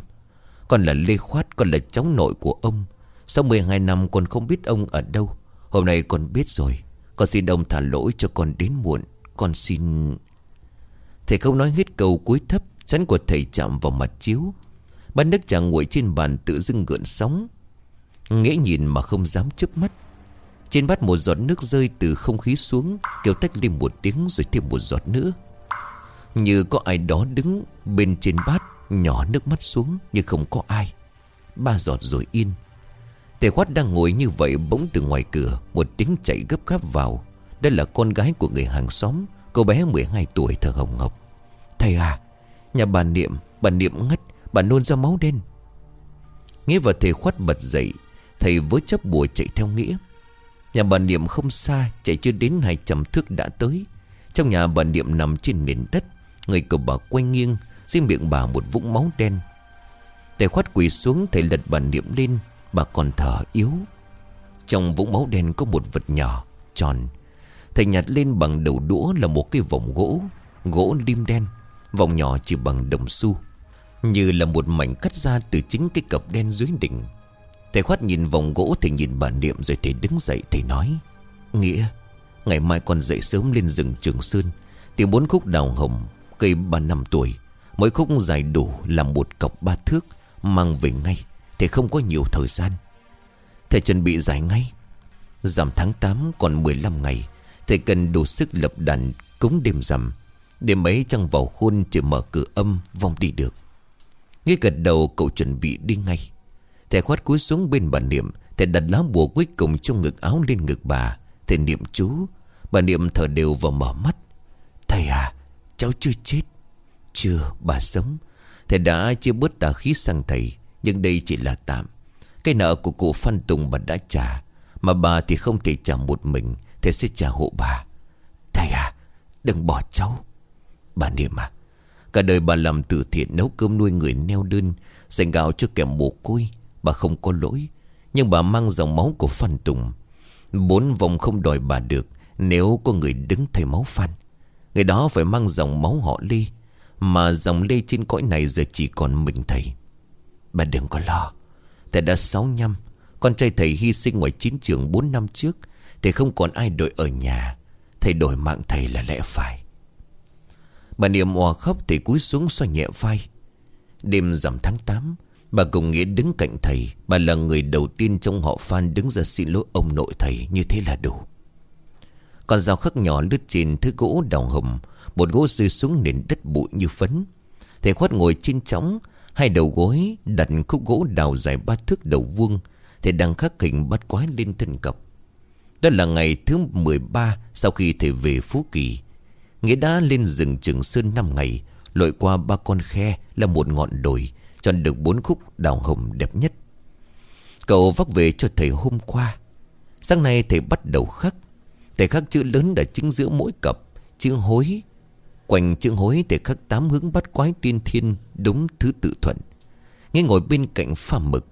Con là Lê Khoát, Con là cháu nội của ông. Sau 12 năm con không biết ông ở đâu. Hôm nay con biết rồi. Con xin ông thả lỗi cho con đến muộn. Con xin Thầy không nói hết câu cuối thấp, Chắn của thầy chạm vào mặt chiếu. Bát nước trà nguội trên bàn tự dưng gợn sóng. Nghĩa nhìn mà không dám chớp mắt. Trên bát một giọt nước rơi từ không khí xuống, Kêu tách lên một tiếng rồi thêm một giọt nữa. Như có ai đó đứng bên trên bát, Nhỏ nước mắt xuống như không có ai. Ba giọt rồi yên. Tề khoát đang ngồi như vậy bỗng từ ngoài cửa, Một tiếng chạy gấp gáp vào. Đây là con gái của người hàng xóm, Cô bé 12 tuổi thở hồng ngọc. Thầy à Nhà bà Niệm Bà Niệm ngất, Bà nôn ra máu đen. Nghĩa và thầy khoát bật dậy, Thầy với chấp bùa chạy theo Nghĩa. Nhà bà Niệm không xa, Chạy chưa đến 200 thước đã tới. Trong nhà bà Niệm nằm trên nền đất, Người của bà quay nghiêng, Riêng miệng bà một vũng máu đen. Thầy khoát quỳ xuống, Thầy lật bà Niệm lên, Bà còn thở yếu. Trong vũng máu đen có một vật nhỏ, Tròn. Thầy nhặt lên bằng đầu đũa là một cái vòng gỗ Gỗ lim đen. Vòng nhỏ chỉ bằng đồng xu, Như là một mảnh cắt ra từ chính cái cặp đen dưới đỉnh. Thầy khoát nhìn vòng gỗ thì nhìn bà Niệm, rồi thầy đứng dậy, Thầy nói, Nghĩa, Ngày mai con dậy sớm lên rừng Trường Sơn. Tìm bốn khúc đào hồng, Cây ba năm tuổi. Mỗi khúc dài đủ làm một cọc ba thước, Mang về ngay. Thầy không có nhiều thời gian. Thầy chuẩn bị giải ngay. Giảm tháng 8 còn 15 ngày, Thầy cần đủ sức lập đàn cúng đêm rằm. Đêm ấy trăng vào khuôn Chỉ mở cửa âm, vong đi được. Nghe gật đầu, cậu chuẩn bị đi ngay. Thầy khoát cúi xuống bên bà Niệm Thầy đặt lá bùa cuối cùng trong ngực áo lên ngực bà. Thầy niệm, chú. Bà Niệm thở đều và mở mắt. Thầy à cháu chưa chết, Chưa bà sống. Thầy đã chia bớt tà khí sang thầy, Nhưng đây chỉ là tạm. Cái nợ của cụ Phan Tùng bà đã trả, Mà bà thì không thể trả một mình. Thầy sẽ trả hộ bà. Thầy à đừng bỏ cháu. Bà Niệm à Cả đời bà làm từ thiện nấu cơm nuôi người neo đơn, Dành gạo cho kẻ mồ côi Bà không có lỗi, Nhưng bà mang dòng máu của Phan Tùng. Bốn vòng không đòi bà được, Nếu có người đứng thay máu Phan. Người đó phải mang dòng máu họ ly Mà dòng lê trên cõi này giờ chỉ còn mình thầy. Bà đừng có lo, Thầy đã sáu năm, Con trai thầy hy sinh ngoài chiến trường 4 năm trước, Thầy không còn ai đợi ở nhà. Thầy đổi mạng thầy là lẽ phải. Bà Niệm òa khóc Thầy cúi xuống xoa nhẹ vai. Đêm rằm tháng 8 Bà cùng Nghĩa đứng cạnh thầy. Bà là người đầu tiên trong họ Phan đứng ra xin lỗi ông nội thầy. Như thế là đủ. Con dao khắc nhỏ lướt trên thứ gỗ đào hồng Một gỗ rơi xuống nền đất bụi như phấn. Thầy khoát ngồi trên chóng Hai đầu gối đặt khúc gỗ đào dài ba thước đầu vuông. Thầy đang khắc hình bắt quái lên thân cọc Đó là ngày thứ 13 Sau khi thầy về Phú Kỳ. Nghĩa đã lên rừng Trường Sơn 5 ngày. Lội qua ba con khe là một ngọn đồi. Chọn được bốn khúc đào hồng đẹp nhất. Cậu vác về cho thầy hôm qua. Sáng nay thầy bắt đầu khắc. Thầy khắc chữ lớn đã chính giữa mỗi cặp, Chữ hối. Quanh chữ hối thầy khắc tám hướng bắt quái tiên thiên, Đúng thứ tự thuận. Nghe ngồi bên cạnh pha mực.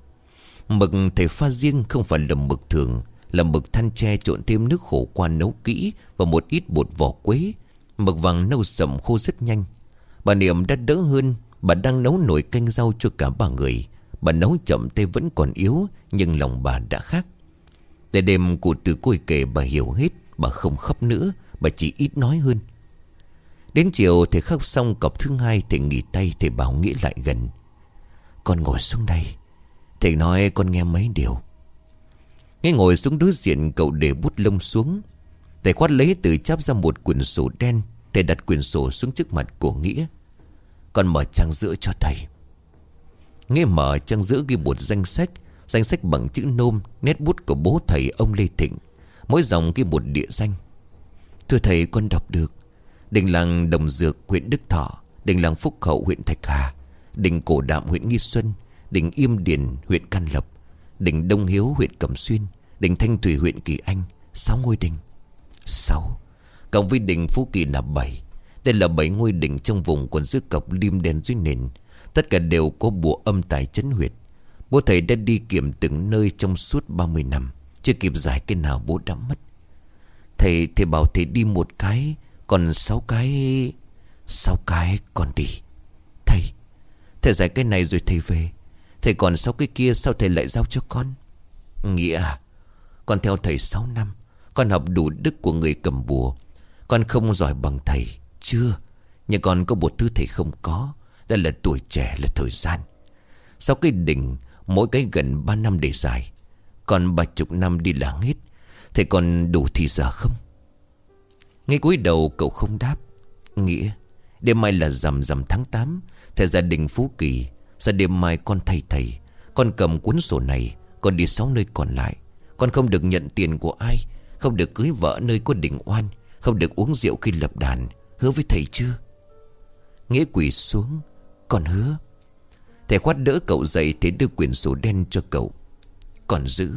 Mực thầy pha riêng không phải là mực thường, Là mực than tre trộn thêm nước khổ qua nấu kỹ Và một ít bột vỏ quế. Mực vàng nâu sậm khô rất nhanh. Bà Niệm đã đỡ hơn Bà đang nấu nồi canh rau cho cả ba người. Bà nấu chậm tay vẫn còn yếu, Nhưng lòng bà đã khác. Để đêm, cụ từ côi kể bà hiểu hết, Bà không khóc nữa, Bà chỉ ít nói hơn. Đến chiều, thầy khóc xong cọc thứ hai, Thầy nghỉ tay, thầy bảo Nghĩa lại gần. Con ngồi xuống đây. Thầy nói, con nghe mấy điều. Nghe ngồi xuống đối diện, cậu để bút lông xuống. Thầy khoát lấy từ chắp ra một quyển sổ đen, Thầy đặt quyển sổ xuống trước mặt của Nghĩa. Con mở trang giữa cho thầy. Nghe mở trang giữa ghi một danh sách Danh sách bằng chữ nôm, Nét bút của bố thầy ông Lê Thịnh. Mỗi dòng ghi một địa danh. Thưa thầy, con đọc được. Đình làng Đồng Dược, huyện Đức Thọ, Đình làng Phúc Hậu, huyện Thạch Hà, Đình Cổ Đạm, huyện Nghi Xuân, Đình Yêm Điền, huyện Can Lập Đình Đông Hiếu, huyện Cẩm Xuyên, Đình Thanh Thủy, huyện Kỳ Anh, Sáu ngôi đình. Sáu. Cộng với đình Phú Kỳ là bảy. Đây là bảy ngôi đỉnh trong vùng còn giữ cọc lim đen dưới nền. Tất cả đều có bùa âm tài chấn huyệt. Bố thầy đã đi kiểm từng nơi trong suốt 30 năm, Chưa kịp giải cái nào bố đã mất. Thầy thầy bảo thầy đi một cái, Còn sáu cái Sáu cái còn đi. Thầy Thầy giải cái này rồi thầy về. Thầy còn sáu cái kia, sao thầy lại giao cho con? Nghĩa à Con theo thầy 6 năm, Con học đủ đức của người cầm bùa. Con không giỏi bằng thầy. Chưa? Nhưng con có một thứ thầy không có, Đó là tuổi trẻ là thời gian. Sau cái đỉnh, Mỗi cái gần 3 năm để dài, Còn ba chục năm đi là hết, Thầy còn đủ thì giờ không? Ngay cuối đầu cậu không đáp, Nghĩa, Đêm mai là rằm rằm tháng 8 Thầy gia đình Phú Kỳ, Ra đêm mai con thay thầy, Con cầm cuốn sổ này, Con đi sáu nơi còn lại. Con không được nhận tiền của ai, Không được cưới vợ nơi có đỉnh oan, Không được uống rượu khi lập đàn Hứa với thầy chưa? Nghĩa quỳ xuống còn hứa. Thầy khoát đỡ cậu dậy Thế đưa quyển sổ đen cho cậu. Còn giữ,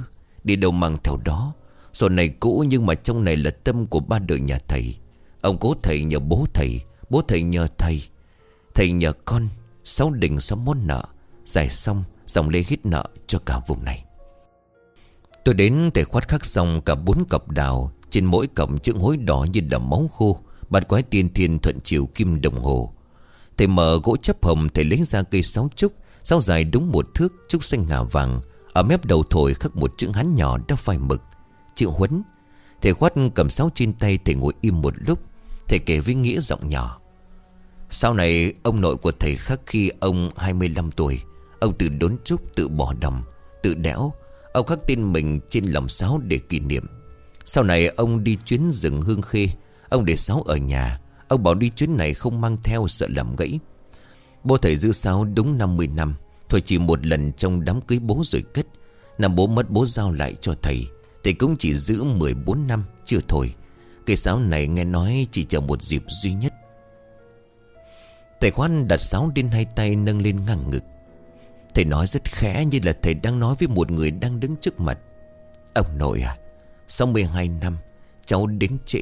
Đi đâu mang theo đó. Sổ này cũ nhưng mà trong này là tâm của ba đời nhà thầy. Ông cố thầy nhờ bố thầy Bố thầy nhờ thầy. Thầy nhờ con, Sáu đình, sáu món nợ. Giải xong, dòng lê hít nợ cho cả vùng này. Tôi đến, thầy khoát khắc xong cả bốn cặp đào. Trên mỗi cặp chữ hối đỏ như đầm máu khô. Bạt quái tiên thiên thuận chiều kim đồng hồ. Thầy mở gỗ chấp hồng, Thầy lấy ra cây sáo trúc, Sáo dài đúng một thước, trúc xanh ngà vàng. Ở mép đầu thổi khắc một chữ hán nhỏ đã phai mực. Chữ huấn, Thầy khoát cầm sáo trên tay, Thầy ngồi im một lúc. Thầy kể với Nghĩa giọng nhỏ. Sau này, ông nội của thầy khắc khi ông 25 tuổi. Ông tự đốn trúc, tự bỏ đầm, Tự đẽo. Ông khắc tên mình trên lòng sáo để kỷ niệm. Sau này, ông đi chuyến rừng hương khê. Ông để sáu ở nhà. Ông bảo đi chuyến này không mang theo, sợ lầm gãy. Bố thầy giữ sáu đúng 50 năm. Thôi chỉ một lần trong đám cưới bố rồi cất Năm bố mất, bố giao lại cho thầy. Thầy cũng chỉ giữ 14 năm, Chưa thôi. Cây sáo này nghe nói chỉ chờ một dịp duy nhất. Thầy khoan đặt sáo lên hai tay nâng lên ngang ngực. Thầy nói rất khẽ như là thầy đang nói với một người đang đứng trước mặt. Ông nội à Sau 12 năm, Cháu đến trễ.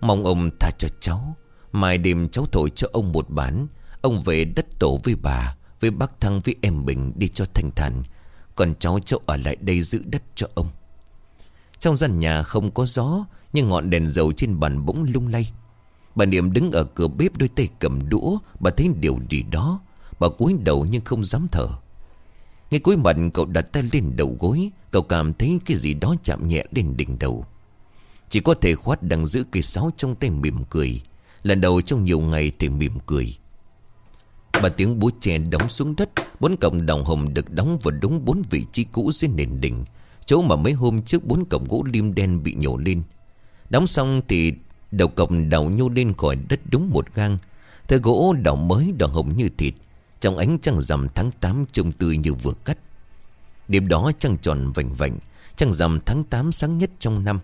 Mong ông tha cho cháu. Mai đêm cháu thổi cho ông một bản. Ông về đất tổ với bà, Với bác Thăng, với em Bình đi cho thanh thản. Còn cháu cháu ở lại đây giữ đất cho ông. Trong gian nhà không có gió, Nhưng ngọn đèn dầu trên bàn bỗng lung lay. Bà Niệm đứng ở cửa bếp đôi tay cầm đũa. Bà thấy điều gì đó. Bà cúi đầu nhưng không dám thở. Ngay cuối mặt, cậu đặt tay lên đầu gối. Cậu cảm thấy cái gì đó chạm nhẹ lên đỉnh đầu. Chỉ có thể khoát đang giữ cây sáo trong tay mỉm cười. Lần đầu trong nhiều ngày thì mỉm cười. Bà tiếng búa tre đóng xuống đất, Bốn cọng đồng hồng được đóng vào đúng bốn vị trí cũ dưới nền đỉnh. Chỗ mà mấy hôm trước bốn cọng gỗ lim đen bị nhổ lên. Đóng xong thì đầu cọng đào nhô lên khỏi đất đúng một gang. Thời gỗ đào mới đỏ hồng như thịt, Trong ánh trăng rằm tháng 8 trông tươi như vừa cắt. Đêm đó trăng tròn vành vành Trăng rằm tháng 8 sáng nhất trong năm.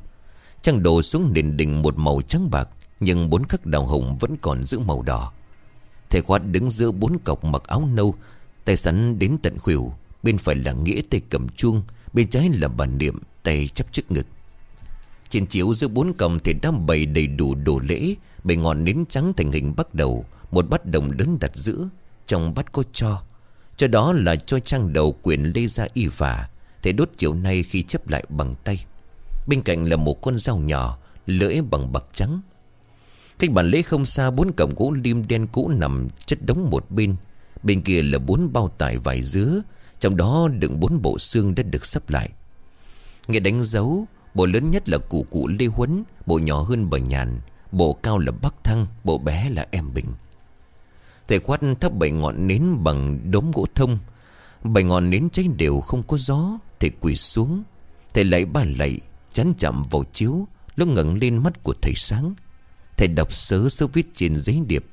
Trăng đổ xuống nền đỉnh một màu trắng bạc, Nhưng bốn khắc đào hồng vẫn còn giữ màu đỏ. Thầy khoát đứng giữa bốn cọc mặc áo nâu, Tay sắn đến tận khuỷu, Bên phải là nghĩa tay cầm chuông, Bên trái là bàn niệm tay chấp trước ngực. Trên chiếu giữa bốn còng thì đã bày đầy đủ đồ lễ, Bày ngọn nến trắng thành hình bắt đầu, Một bát đồng lớn đặt giữa, Trong bát có cho. Cho đó là cho trang đầu quyển lê ra y phả Thầy đốt chiều nay khi chấp lại bằng tay. Bên cạnh là một con dao nhỏ, Lưỡi bằng bạc trắng. Cách bàn lễ không xa, bốn cổng gỗ lim đen cũ nằm chất đống một bên. Bên kia là bốn bao tải vải dứa, Trong đó đựng bốn bộ xương đã được sắp lại. Nghe đánh dấu, Bộ lớn nhất là cụ cụ Lê Huấn, Bộ nhỏ hơn bà Nhàn, Bộ cao là Bắc Thăng, Bộ bé là Em Bình. Thầy khoát thắp bảy ngọn nến bằng đống gỗ thông. Bảy ngọn nến cháy đều không có gió, Thầy quỳ xuống. Thầy lấy ba lạy Chắn chậm vào chiếu Lúc ngẩng lên mắt của thầy sáng. Thầy đọc sớ sớ viết trên giấy điệp.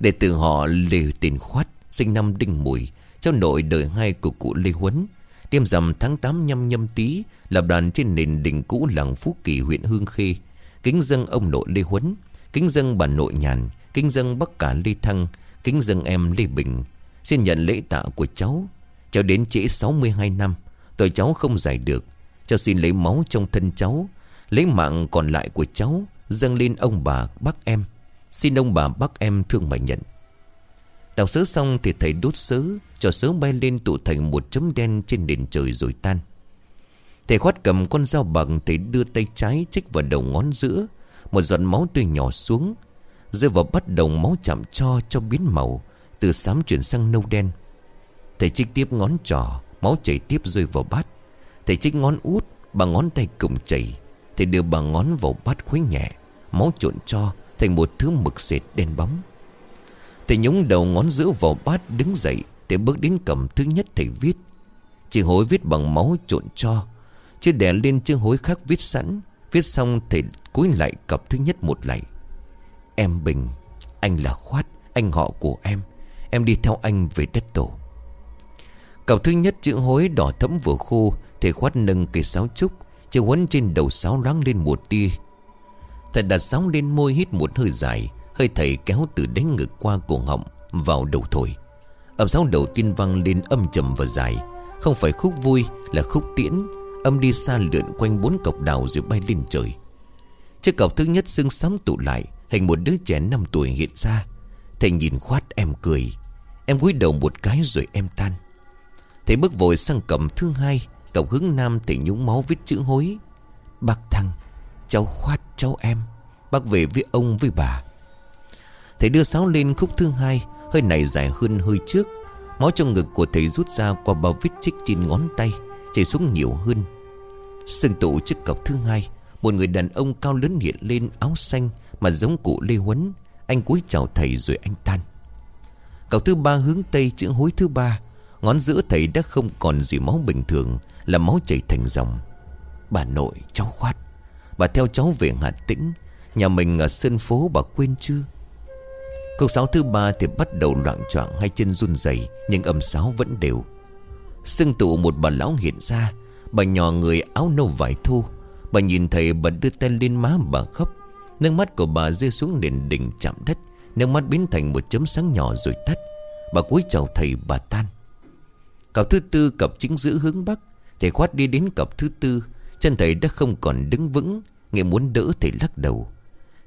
Để từ họ Lê Tiền Khoát, Sinh năm Đinh Mùi, Cháu nội đời hai của cụ Lê Huấn, Đêm rằm tháng 8 nhâm nhâm tí Lập đàn trên nền đỉnh cũ làng Phú Kỳ, huyện Hương Khê. Kính dân ông nội Lê Huấn, Kính dân bà nội nhàn, Kính dân bác cả Lê Thăng, Kính dân em Lê Bình. Xin nhận lễ tạ của cháu. Cháu đến trễ 62 năm Tội cháu không giải được. Cháu xin lấy máu trong thân cháu, Lấy mạng còn lại của cháu, Dâng lên ông bà, bác em. Xin ông bà, bác em thương mà nhận. Đọc sớ xong thì thầy đốt sớ, Cho sớ bay lên tụ thành một chấm đen trên nền trời rồi tan. Thầy khoát cầm con dao bằng, Thầy đưa tay trái chích vào đầu ngón giữa, Một giọt máu tươi nhỏ xuống. Rơi vào bắt đầu máu chạm cho cho biến màu, Từ xám chuyển sang nâu đen. Thầy chích tiếp ngón trỏ, Máu chảy tiếp rơi vào bát. Thầy chích ngón út Bằng ngón tay cùng chảy Thầy đưa bằng ngón vào bát khuấy nhẹ, Máu trộn cho thành một thứ mực sệt đen bóng. Thầy nhúng đầu ngón giữa vào bát đứng dậy, Thầy bước đến cầm thứ nhất thầy viết. Chữ hối viết bằng máu trộn cho Chứ đè lên chữ hối khác viết sẵn. Viết xong thầy cúi lại cặp thứ nhất một lạy Em Bình, Anh là Khoát, Anh họ của em. Em đi theo anh về đất tổ. Cặp thứ nhất chữ hối đỏ thẫm vừa khô Thầy Khoát nâng cây sáo trúc Chữ huấn trên đầu sáo loáng lên một tia. Thầy đặt sóng lên môi hít một hơi dài, Hơi thầy kéo từ đánh ngực qua cổ họng, Vào đầu thổi. Âm sáo đầu tiên vang lên âm trầm và dài. Không phải khúc vui là khúc tiễn, Âm đi xa lượn quanh bốn cọc đào rồi bay lên trời. Chiếc cọc thứ nhất xương xám tụ lại, Hình một đứa trẻ 5 tuổi hiện ra. Thầy nhìn khoát em cười. Em cúi đầu một cái rồi em tan Thầy bước vội sang cầm thứ hai cậu hướng nam thì nhúng máu viết chữ hối. Bác Thăng, Cháu khoát cháu em. Bác về với ông với bà. Thầy đưa sáo lên khúc thứ hai, Hơi này dài hơn hơi trước. Máu trong ngực của thầy rút ra qua bao vết chích trên ngón tay, Chảy xuống nhiều hơn. Sưng tụ trước cọc thứ hai, Một người đàn ông cao lớn hiện lên áo xanh Mà giống cụ Lê Huấn. Anh cúi chào thầy rồi anh tan. Cọc thứ ba hướng tây, chữ hối thứ ba. Ngón giữa thầy đã không còn gì máu bình thường là máu chảy thành dòng. Bà nội cháu khoát. Bà theo cháu về Hà Tĩnh. Nhà mình ở sân phố, bà quên chưa? Câu sáo thứ ba thì bắt đầu loạn choạng, Hai chân run rẩy, Nhưng âm sáo vẫn đều. Sưng tụ một bà lão hiện ra. Bà nhỏ người áo nâu vải thu Bà nhìn thầy bà đưa tay lên má bà khóc. Nước mắt của bà rơi xuống nền đỉnh chạm đất. Nước mắt biến thành một chấm sáng nhỏ rồi tắt. Bà cúi chào thầy bà tan. Cặp thứ tư, cặp chính giữ hướng bắc. Thầy khoát đi đến cặp thứ tư, Chân thầy đã không còn đứng vững, Nghe muốn đỡ thầy lắc đầu.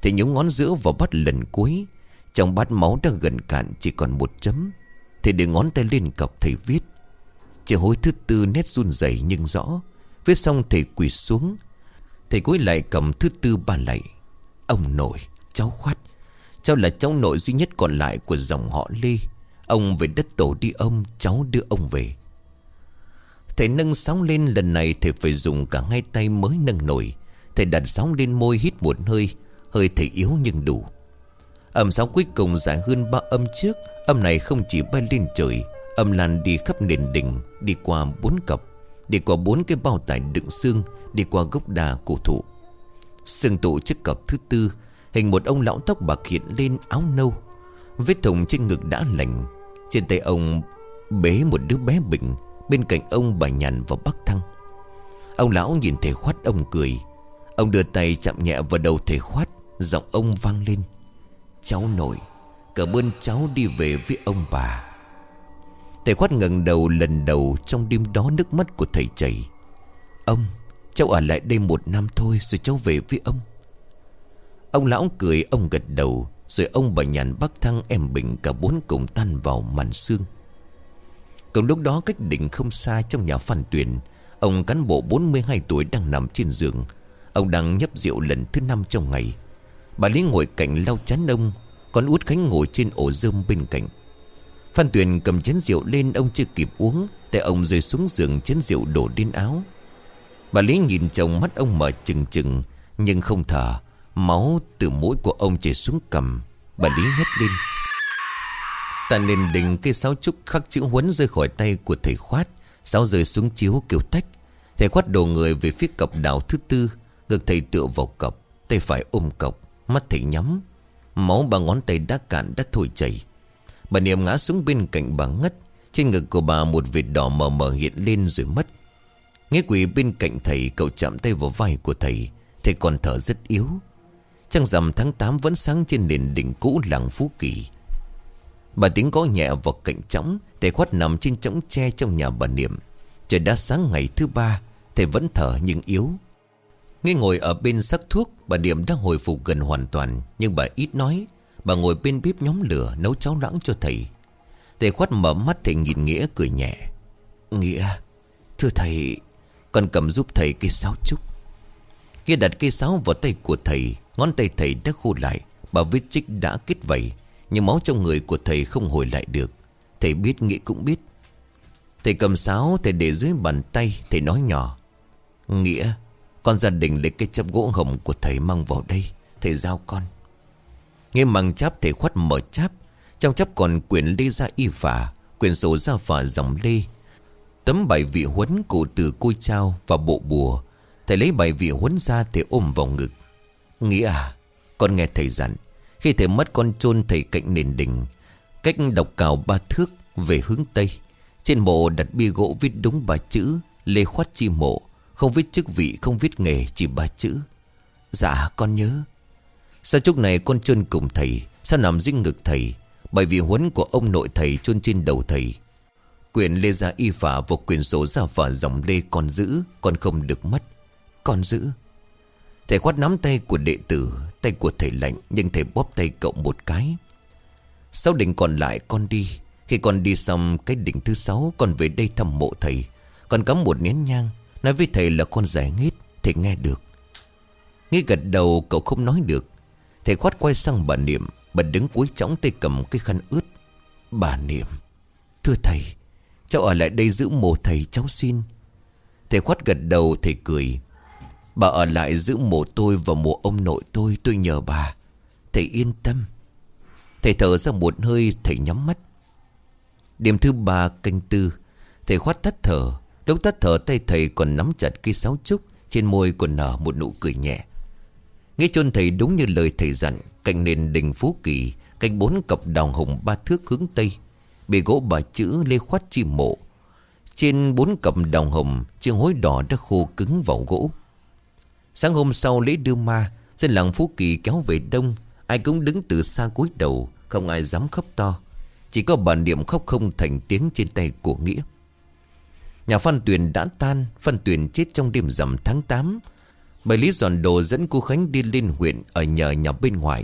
Thầy nhúng ngón giữa vào bát lần cuối, Trong bát máu đã gần cạn chỉ còn một chấm. Thầy để ngón tay lên cặp thầy viết. Chỉ hối thứ tư nét run rẩy nhưng rõ. Viết xong thầy quỳ xuống. Thầy cúi lại cầm thứ tư bàn lạy Ông nội, Cháu khoát. Cháu là cháu nội duy nhất còn lại của dòng họ Lê. Ông về đất tổ đi ông, Cháu đưa ông về. Thầy nâng sóng lên lần này Thầy phải dùng cả hai tay mới nâng nổi. Thầy đặt sóng lên môi hít một hơi Hơi thầy yếu nhưng đủ. Âm sóng cuối cùng dài hơn ba âm trước, Âm này không chỉ bay lên trời, Âm lan đi khắp nền đỉnh Đi qua bốn cặp Đi qua bốn cái bao tải đựng xương, Đi qua gốc đà cổ thụ. Xương tụ chiếc cặp thứ tư, Hình một ông lão tóc bạc hiện lên áo nâu, Vết thùng trên ngực đã lành. Trên tay ông bế một đứa bé bình Bên cạnh ông bà nhàn và bắc thăng. Ông lão nhìn thầy khoát, ông cười. Ông đưa tay chạm nhẹ vào đầu thầy khoát, Giọng ông vang lên. Cháu nội, Cảm ơn cháu đi về với ông bà. Thầy khoát ngẩng đầu lần đầu Trong đêm đó nước mắt của thầy chảy. Ông, Cháu ở lại đây một năm thôi Rồi cháu về với ông. Ông lão cười, ông gật đầu, Rồi ông bà nhàn bắc thăng, em bình Cả bốn cùng tan vào màn xương Cùng lúc đó cách đỉnh không xa Trong nhà phan tuyển Ông cán bộ 42 tuổi đang nằm trên giường. Ông đang nhấp rượu lần thứ năm trong ngày. Bà Lý ngồi cạnh lau chán ông, Còn út Khánh ngồi trên ổ rơm bên cạnh. Phan Tuyền cầm chén rượu lên, Ông chưa kịp uống, Tại ông rơi xuống giường chén rượu đổ lên áo. Bà Lý nhìn chồng mắt ông mở chừng chừng, Nhưng không thở, Máu từ mũi của ông chảy xuống cầm Bà Lý hét lên ta nền đỉnh cây sáo trúc khắc chữ huấn rơi khỏi tay của thầy khoát Sáo rơi xuống chiếu kêu tách. Thầy khoát đồ người về phía cọc đảo thứ tư, Ngực thầy tựa vào cọc Tay phải ôm cọc Mắt thầy nhắm. Máu ba ngón tay đã cạn, đã thổi chảy. Bà Niệm ngã xuống bên cạnh bà ngất, Trên ngực của bà một vệt đỏ mờ mờ hiện lên rồi mất. Nghe quỷ bên cạnh thầy, Cậu chạm tay vào vai của thầy Thầy còn thở rất yếu. Trăng rằm tháng 8 vẫn sáng trên nền đỉnh cũ làng Phú Kỳ. Bà tiếng có nhẹ vào cạnh trống, Thầy khoát nằm trên trống tre trong nhà bà Niệm. Trời đã sáng ngày thứ ba, Thầy vẫn thở nhưng yếu. Nghe ngồi ở bên sắc thuốc, Bà Niệm đang hồi phục gần hoàn toàn, Nhưng bà ít nói. Bà ngồi bên bếp nhóm lửa nấu cháo loãng cho thầy. Thầy khoát mở mắt thầy nhìn Nghĩa cười nhẹ. Nghĩa, Thưa thầy, Con cầm giúp thầy cây sáo trúc Nghĩa đặt cây sáo vào tay của thầy, Ngón tay thầy đã khô lại, Bà vết chích đã kết vẩy nhưng máu trong người của thầy không hồi lại được. Thầy biết Nghĩa cũng biết. Thầy cầm sáo, Thầy để dưới bàn tay, Thầy nói nhỏ. Nghĩa, Con gia đình lấy cây chắp gỗ hồng của thầy mang vào đây, Thầy giao con. Nghe mang cháp thầy khoát mở cháp Trong cháp còn quyển lê ra y phả Quyển sổ ra phả dòng lê. Tấm bài vị huấn cụ từ côi trao và bộ bùa. Thầy lấy bài vị huấn ra, thầy ôm vào ngực. Nghĩa à Con nghe thầy dặn. Khi thầy mất con chôn thầy cạnh nền đình, Cách độc cào ba thước về hướng Tây, Trên mộ đặt bia gỗ viết đúng ba chữ Lê khoát chi mộ. Không viết chức vị, không viết nghề, chỉ ba chữ. Dạ con nhớ. Sao chúc này con chôn cùng thầy, Sao nằm dưới ngực thầy? Bởi vì huấn của ông nội thầy chôn trên đầu thầy. Quyền lê ra y phả Và quyền số ra phả dòng lê con giữ Con không được mất. Con giữ. Thầy khoát nắm tay của đệ tử Tay của thầy lạnh, Nhưng thầy bóp tay cậu một cái. Sau đỉnh còn lại, con đi. Khi con đi xong cái đỉnh thứ sáu, Con về đây thăm mộ thầy. Con cắm một nén nhang, Nói với thầy là con giải nghít, Thầy nghe được. Nghe gật đầu, cậu không nói được. Thầy khoát quay sang bà Niệm, Bà đứng cuối chóng tay cầm cái khăn ướt. Bà Niệm, Thưa thầy, Cháu ở lại đây giữ mộ thầy, cháu xin. Thầy khoát gật đầu, thầy cười. Bà ở lại giữ mộ tôi và mộ ông nội tôi Tôi nhờ bà. Thầy yên tâm. Thầy thở ra một hơi, thầy nhắm mắt. Đêm thứ ba canh tư, Thầy khoát thất thở. Lúc thất thở, tay thầy còn nắm chặt cây sáo trúc, Trên môi còn nở một nụ cười nhẹ. Nghe chôn thầy đúng như lời thầy dặn, Cạnh nền đình Phú Kỳ, Cạnh bốn cặp đào hồng ba thước hướng Tây, Bề gỗ bà chữ lê khoát chi mộ. Trên bốn cặp đồng hồng, Chiếc hối đỏ đã khô cứng vào gỗ. Sáng hôm sau lễ đưa ma, Dân làng Phú Kỳ kéo về đông. Ai cũng đứng từ xa cúi đầu, Không ai dám khóc to. Chỉ có bản niệm khóc không thành tiếng trên tay của Nghĩa. Nhà Phan Tuyền đã tan, Phan Tuyền chết trong đêm rằm tháng 8 Bởi lý dọn đồ dẫn cô Khánh đi lên huyện Ở nhờ nhà bên ngoài.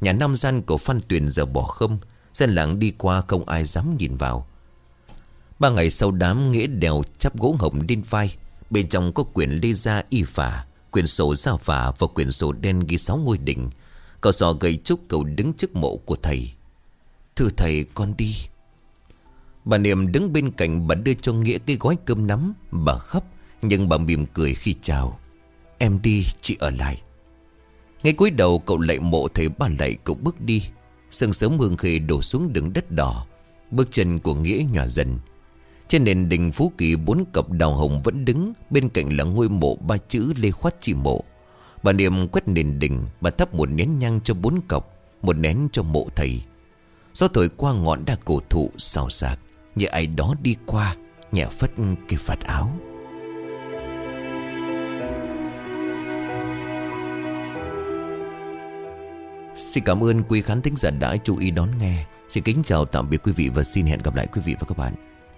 Nhà nam gian của Phan Tuyền giờ bỏ không, Dân làng đi qua không ai dám nhìn vào. Ba ngày sau đám Nghĩa đèo chắp gỗ hồng lên vai, Bên trong có quyển lê gia y phả. Quyển sổ giao phả và quyển sổ đen ghi sáu ngôi đỉnh. Cậu sò gầy trúc cậu đứng trước mộ của thầy. Thưa thầy, con đi. Bà Niệm đứng bên cạnh bà đưa cho Nghĩa cái gói cơm nắm. Bà khóc, Nhưng bà mỉm cười khi chào. Em đi, chị ở lại. Ngay cuối đầu, cậu lạy mộ thấy bà lạy, cậu bước đi. Sương sớm hương khê đổ xuống đường đất đỏ. Bước chân của Nghĩa nhỏ dần. Trên nền đình Phú Kỳ, Bốn cặp đào hồng vẫn đứng. Bên cạnh là ngôi mộ ba chữ Lê Khoát Chi Mộ. Bà Niệm quét nền đình, Bà thắp một nén nhang cho bốn cọc Một nén cho mộ thầy. Gió thổi qua ngọn đa cổ thụ xào xạc Như ai đó đi qua, Nhẹ phất cái phạt áo. Xin cảm ơn quý khán thính giả đã chú ý đón nghe. Xin kính chào, tạm biệt quý vị Và xin hẹn gặp lại quý vị và các bạn.